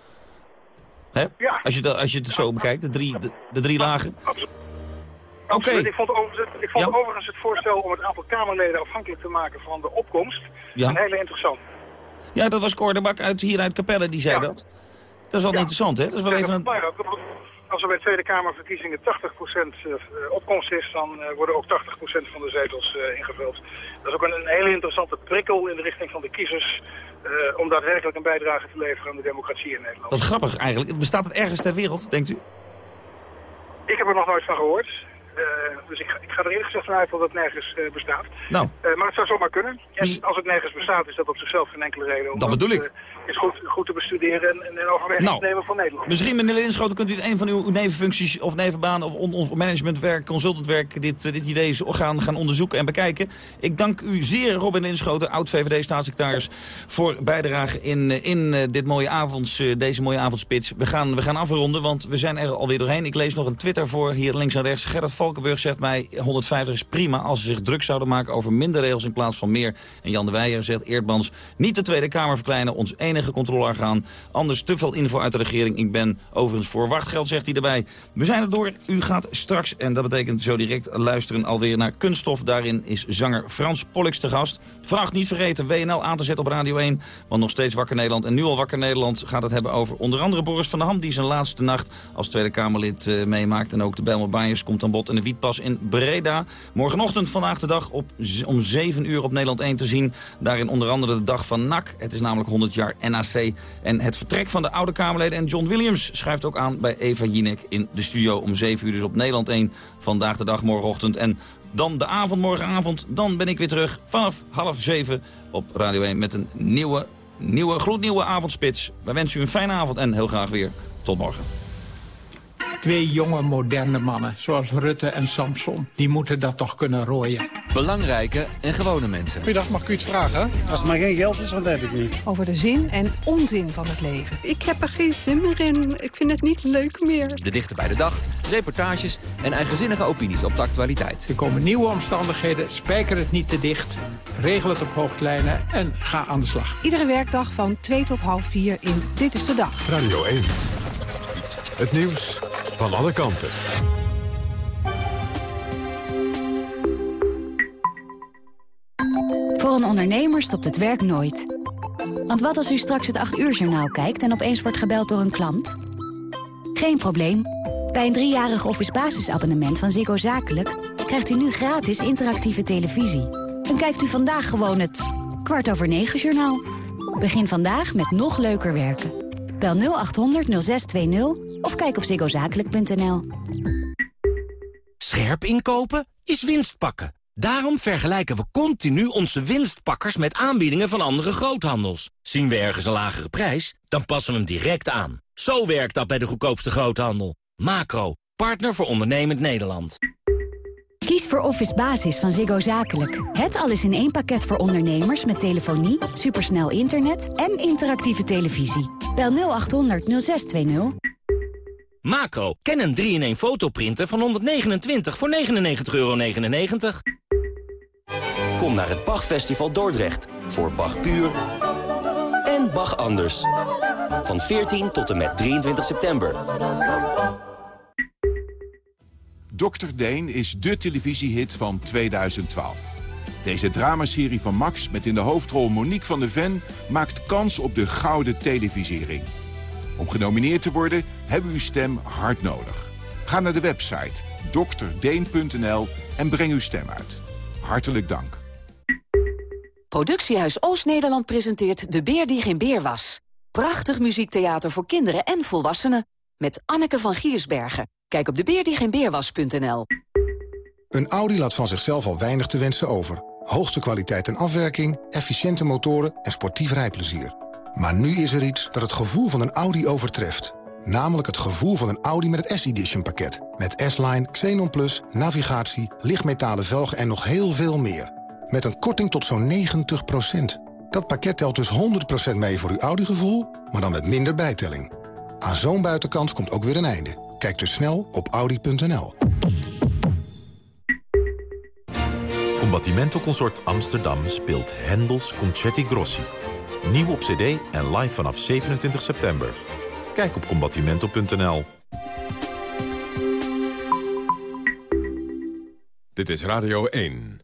Speaker 28: Hè?
Speaker 34: Ja.
Speaker 28: Als, je dat, als je het zo bekijkt, de drie, de, de drie lagen. Oké.
Speaker 34: Absoluut. Ik vond, overigens, het- ik vond overigens het voorstel om het aantal Kamerleden afhankelijk te maken van de opkomst
Speaker 28: Ja.
Speaker 34: een hele interessant.
Speaker 28: Ja, dat was Cor de Bak uit, hier uit Capelle, die zei dat. Dat is wel interessant, hè? Dat is wel even een...
Speaker 34: Als er bij Tweede Kamerverkiezingen 80% eh, opkomst is, dan eh, worden ook 80% van de zetels eh, ingevuld. Dat is ook een, een hele interessante prikkel in de richting van de kiezers om daadwerkelijk een bijdrage te leveren aan de democratie in Nederland.
Speaker 28: Dat is grappig eigenlijk. Bestaat het ergens ter wereld, denkt u?
Speaker 34: Ik heb er nog nooit van gehoord. Eh, dus ik, ga- ik ga er eerlijk gezegd vanuit dat het nergens eh, bestaat.
Speaker 28: Nou,
Speaker 34: Eh, maar het zou zomaar kunnen. En als het nergens bestaat, is dat op zichzelf geen enkele reden. om
Speaker 28: Dat bedoel ik.
Speaker 34: eh, is goed, goed te bestuderen en, en in overweging
Speaker 28: Nou,
Speaker 34: te nemen voor Nederland.
Speaker 28: misschien meneer Linschoten, kunt u in een van uw nevenfuncties of nevenbanen of, on- of managementwerk, consultantwerk, dit, dit idee gaan, gaan onderzoeken en bekijken. Ik dank u zeer, Robin Linschoten, oud-VVD-staatssecretaris, voor bijdrage in, in dit mooie avonds, deze mooie avondspits. We gaan, we gaan afronden, want we zijn er alweer doorheen. Ik lees nog een Twitter voor, hier links en rechts. Gerrit Valkenburg zegt mij, 150 is prima als ze zich druk zouden maken over minder regels in plaats van meer. En Jan de Weijer zegt, Eerdmans, niet de Tweede Kamer verkleinen, ons enige controleorgaan. Anders te veel info uit de regering. Ik ben overigens voor wachtgeld, zegt hij erbij. We zijn er door. U gaat straks, en dat betekent zo direct luisteren alweer naar Kunststof. Daarin is zanger Frans Pollux te gast. Vannacht niet vergeten WNL aan te zetten op Radio 1. Want nog steeds Wakker Nederland en nu al Wakker Nederland gaat het hebben over onder andere Boris van der Ham. Die zijn laatste nacht als Tweede Kamerlid eh, meemaakt. En ook de Bijlmer Baaiers komt aan bod de Wietpas in Breda. Morgenochtend vandaag de dag op, om 7 uur op Nederland 1 te zien. Daarin onder andere de dag van NAC. Het is namelijk 100 jaar NAC. En het vertrek van de oude Kamerleden. En John Williams schrijft ook aan bij Eva Jinek in de studio om 7 uur. Dus op Nederland 1 vandaag de dag morgenochtend. En dan de avond, morgenavond, dan ben ik weer terug vanaf half 7 op Radio 1 met een nieuwe, nieuwe gloednieuwe avondspits. Wij wensen u een fijne avond en heel graag weer tot morgen.
Speaker 39: Twee jonge, moderne mannen, zoals Rutte en Samson, die moeten dat toch kunnen rooien.
Speaker 40: Belangrijke en gewone mensen.
Speaker 39: Goeiedag, mag ik u iets vragen?
Speaker 40: Als het maar geen geld is, dat heb ik niet.
Speaker 41: Over de zin en onzin van het leven. Ik heb er geen zin meer in. Ik vind het niet leuk meer.
Speaker 40: De dichter bij de dag, reportages en eigenzinnige opinies op de actualiteit.
Speaker 39: Er komen nieuwe omstandigheden, spijker het niet te dicht, regel het op hoofdlijnen en ga aan de slag.
Speaker 41: Iedere werkdag van 2 tot half 4 in Dit is de Dag.
Speaker 1: Radio 1. Het nieuws van alle kanten.
Speaker 42: Voor een ondernemer stopt het werk nooit. Want wat als u straks het 8 uur journaal kijkt en opeens wordt gebeld door een klant? Geen probleem. Bij een driejarig office basisabonnement van Ziggo Zakelijk... krijgt u nu gratis interactieve televisie. En kijkt u vandaag gewoon het kwart over negen journaal. Begin vandaag met nog leuker werken. Bel 0800 0620 of kijk op ziggozakelijk.nl.
Speaker 9: Scherp inkopen is winst pakken. Daarom vergelijken we continu onze winstpakkers met aanbiedingen van andere groothandels. Zien we ergens een lagere prijs, dan passen we hem direct aan. Zo werkt dat bij de goedkoopste groothandel. Macro, partner voor ondernemend Nederland.
Speaker 42: Kies voor Office Basis van Ziggo Zakelijk. Het alles in één pakket voor ondernemers met telefonie, supersnel internet en interactieve televisie. Bel 0800 0620.
Speaker 9: Macro, ken een 3-in-1 fotoprinter van 129 voor 99,99 euro.
Speaker 43: Kom naar het Bachfestival Dordrecht voor Bach Puur en Bach Anders. Van 14 tot en met 23 september.
Speaker 44: Dr. Deen is de televisiehit van 2012. Deze dramaserie van Max met in de hoofdrol Monique van de Ven... maakt kans op de gouden televisiering. Om genomineerd te worden hebben we uw stem hard nodig. Ga naar de website drdeen.nl en breng uw stem uit. Hartelijk dank.
Speaker 45: Productiehuis Oost-Nederland presenteert De Beer die geen beer was. Prachtig muziektheater voor kinderen en volwassenen. Met Anneke van Giersbergen. Kijk op debeerdiegeenbeerwas.nl.
Speaker 46: Een Audi laat van zichzelf al weinig te wensen over. Hoogste kwaliteit en afwerking, efficiënte motoren en sportief rijplezier. Maar nu is er iets dat het gevoel van een Audi overtreft. Namelijk het gevoel van een Audi met het S-Edition pakket. Met S-Line, Xenon Plus, navigatie, lichtmetalen velgen en nog heel veel meer. Met een korting tot zo'n 90% Dat pakket telt dus 100% mee voor uw Audi-gevoel, maar dan met minder bijtelling. Aan zo'n buitenkant komt ook weer een einde. Kijk dus snel op Audi.nl.
Speaker 47: Combattimento Consort Amsterdam speelt Hendels Concerti Grossi. Nieuw op cd en live vanaf 27 september. Kijk op combattimento.nl.
Speaker 1: Dit is Radio 1.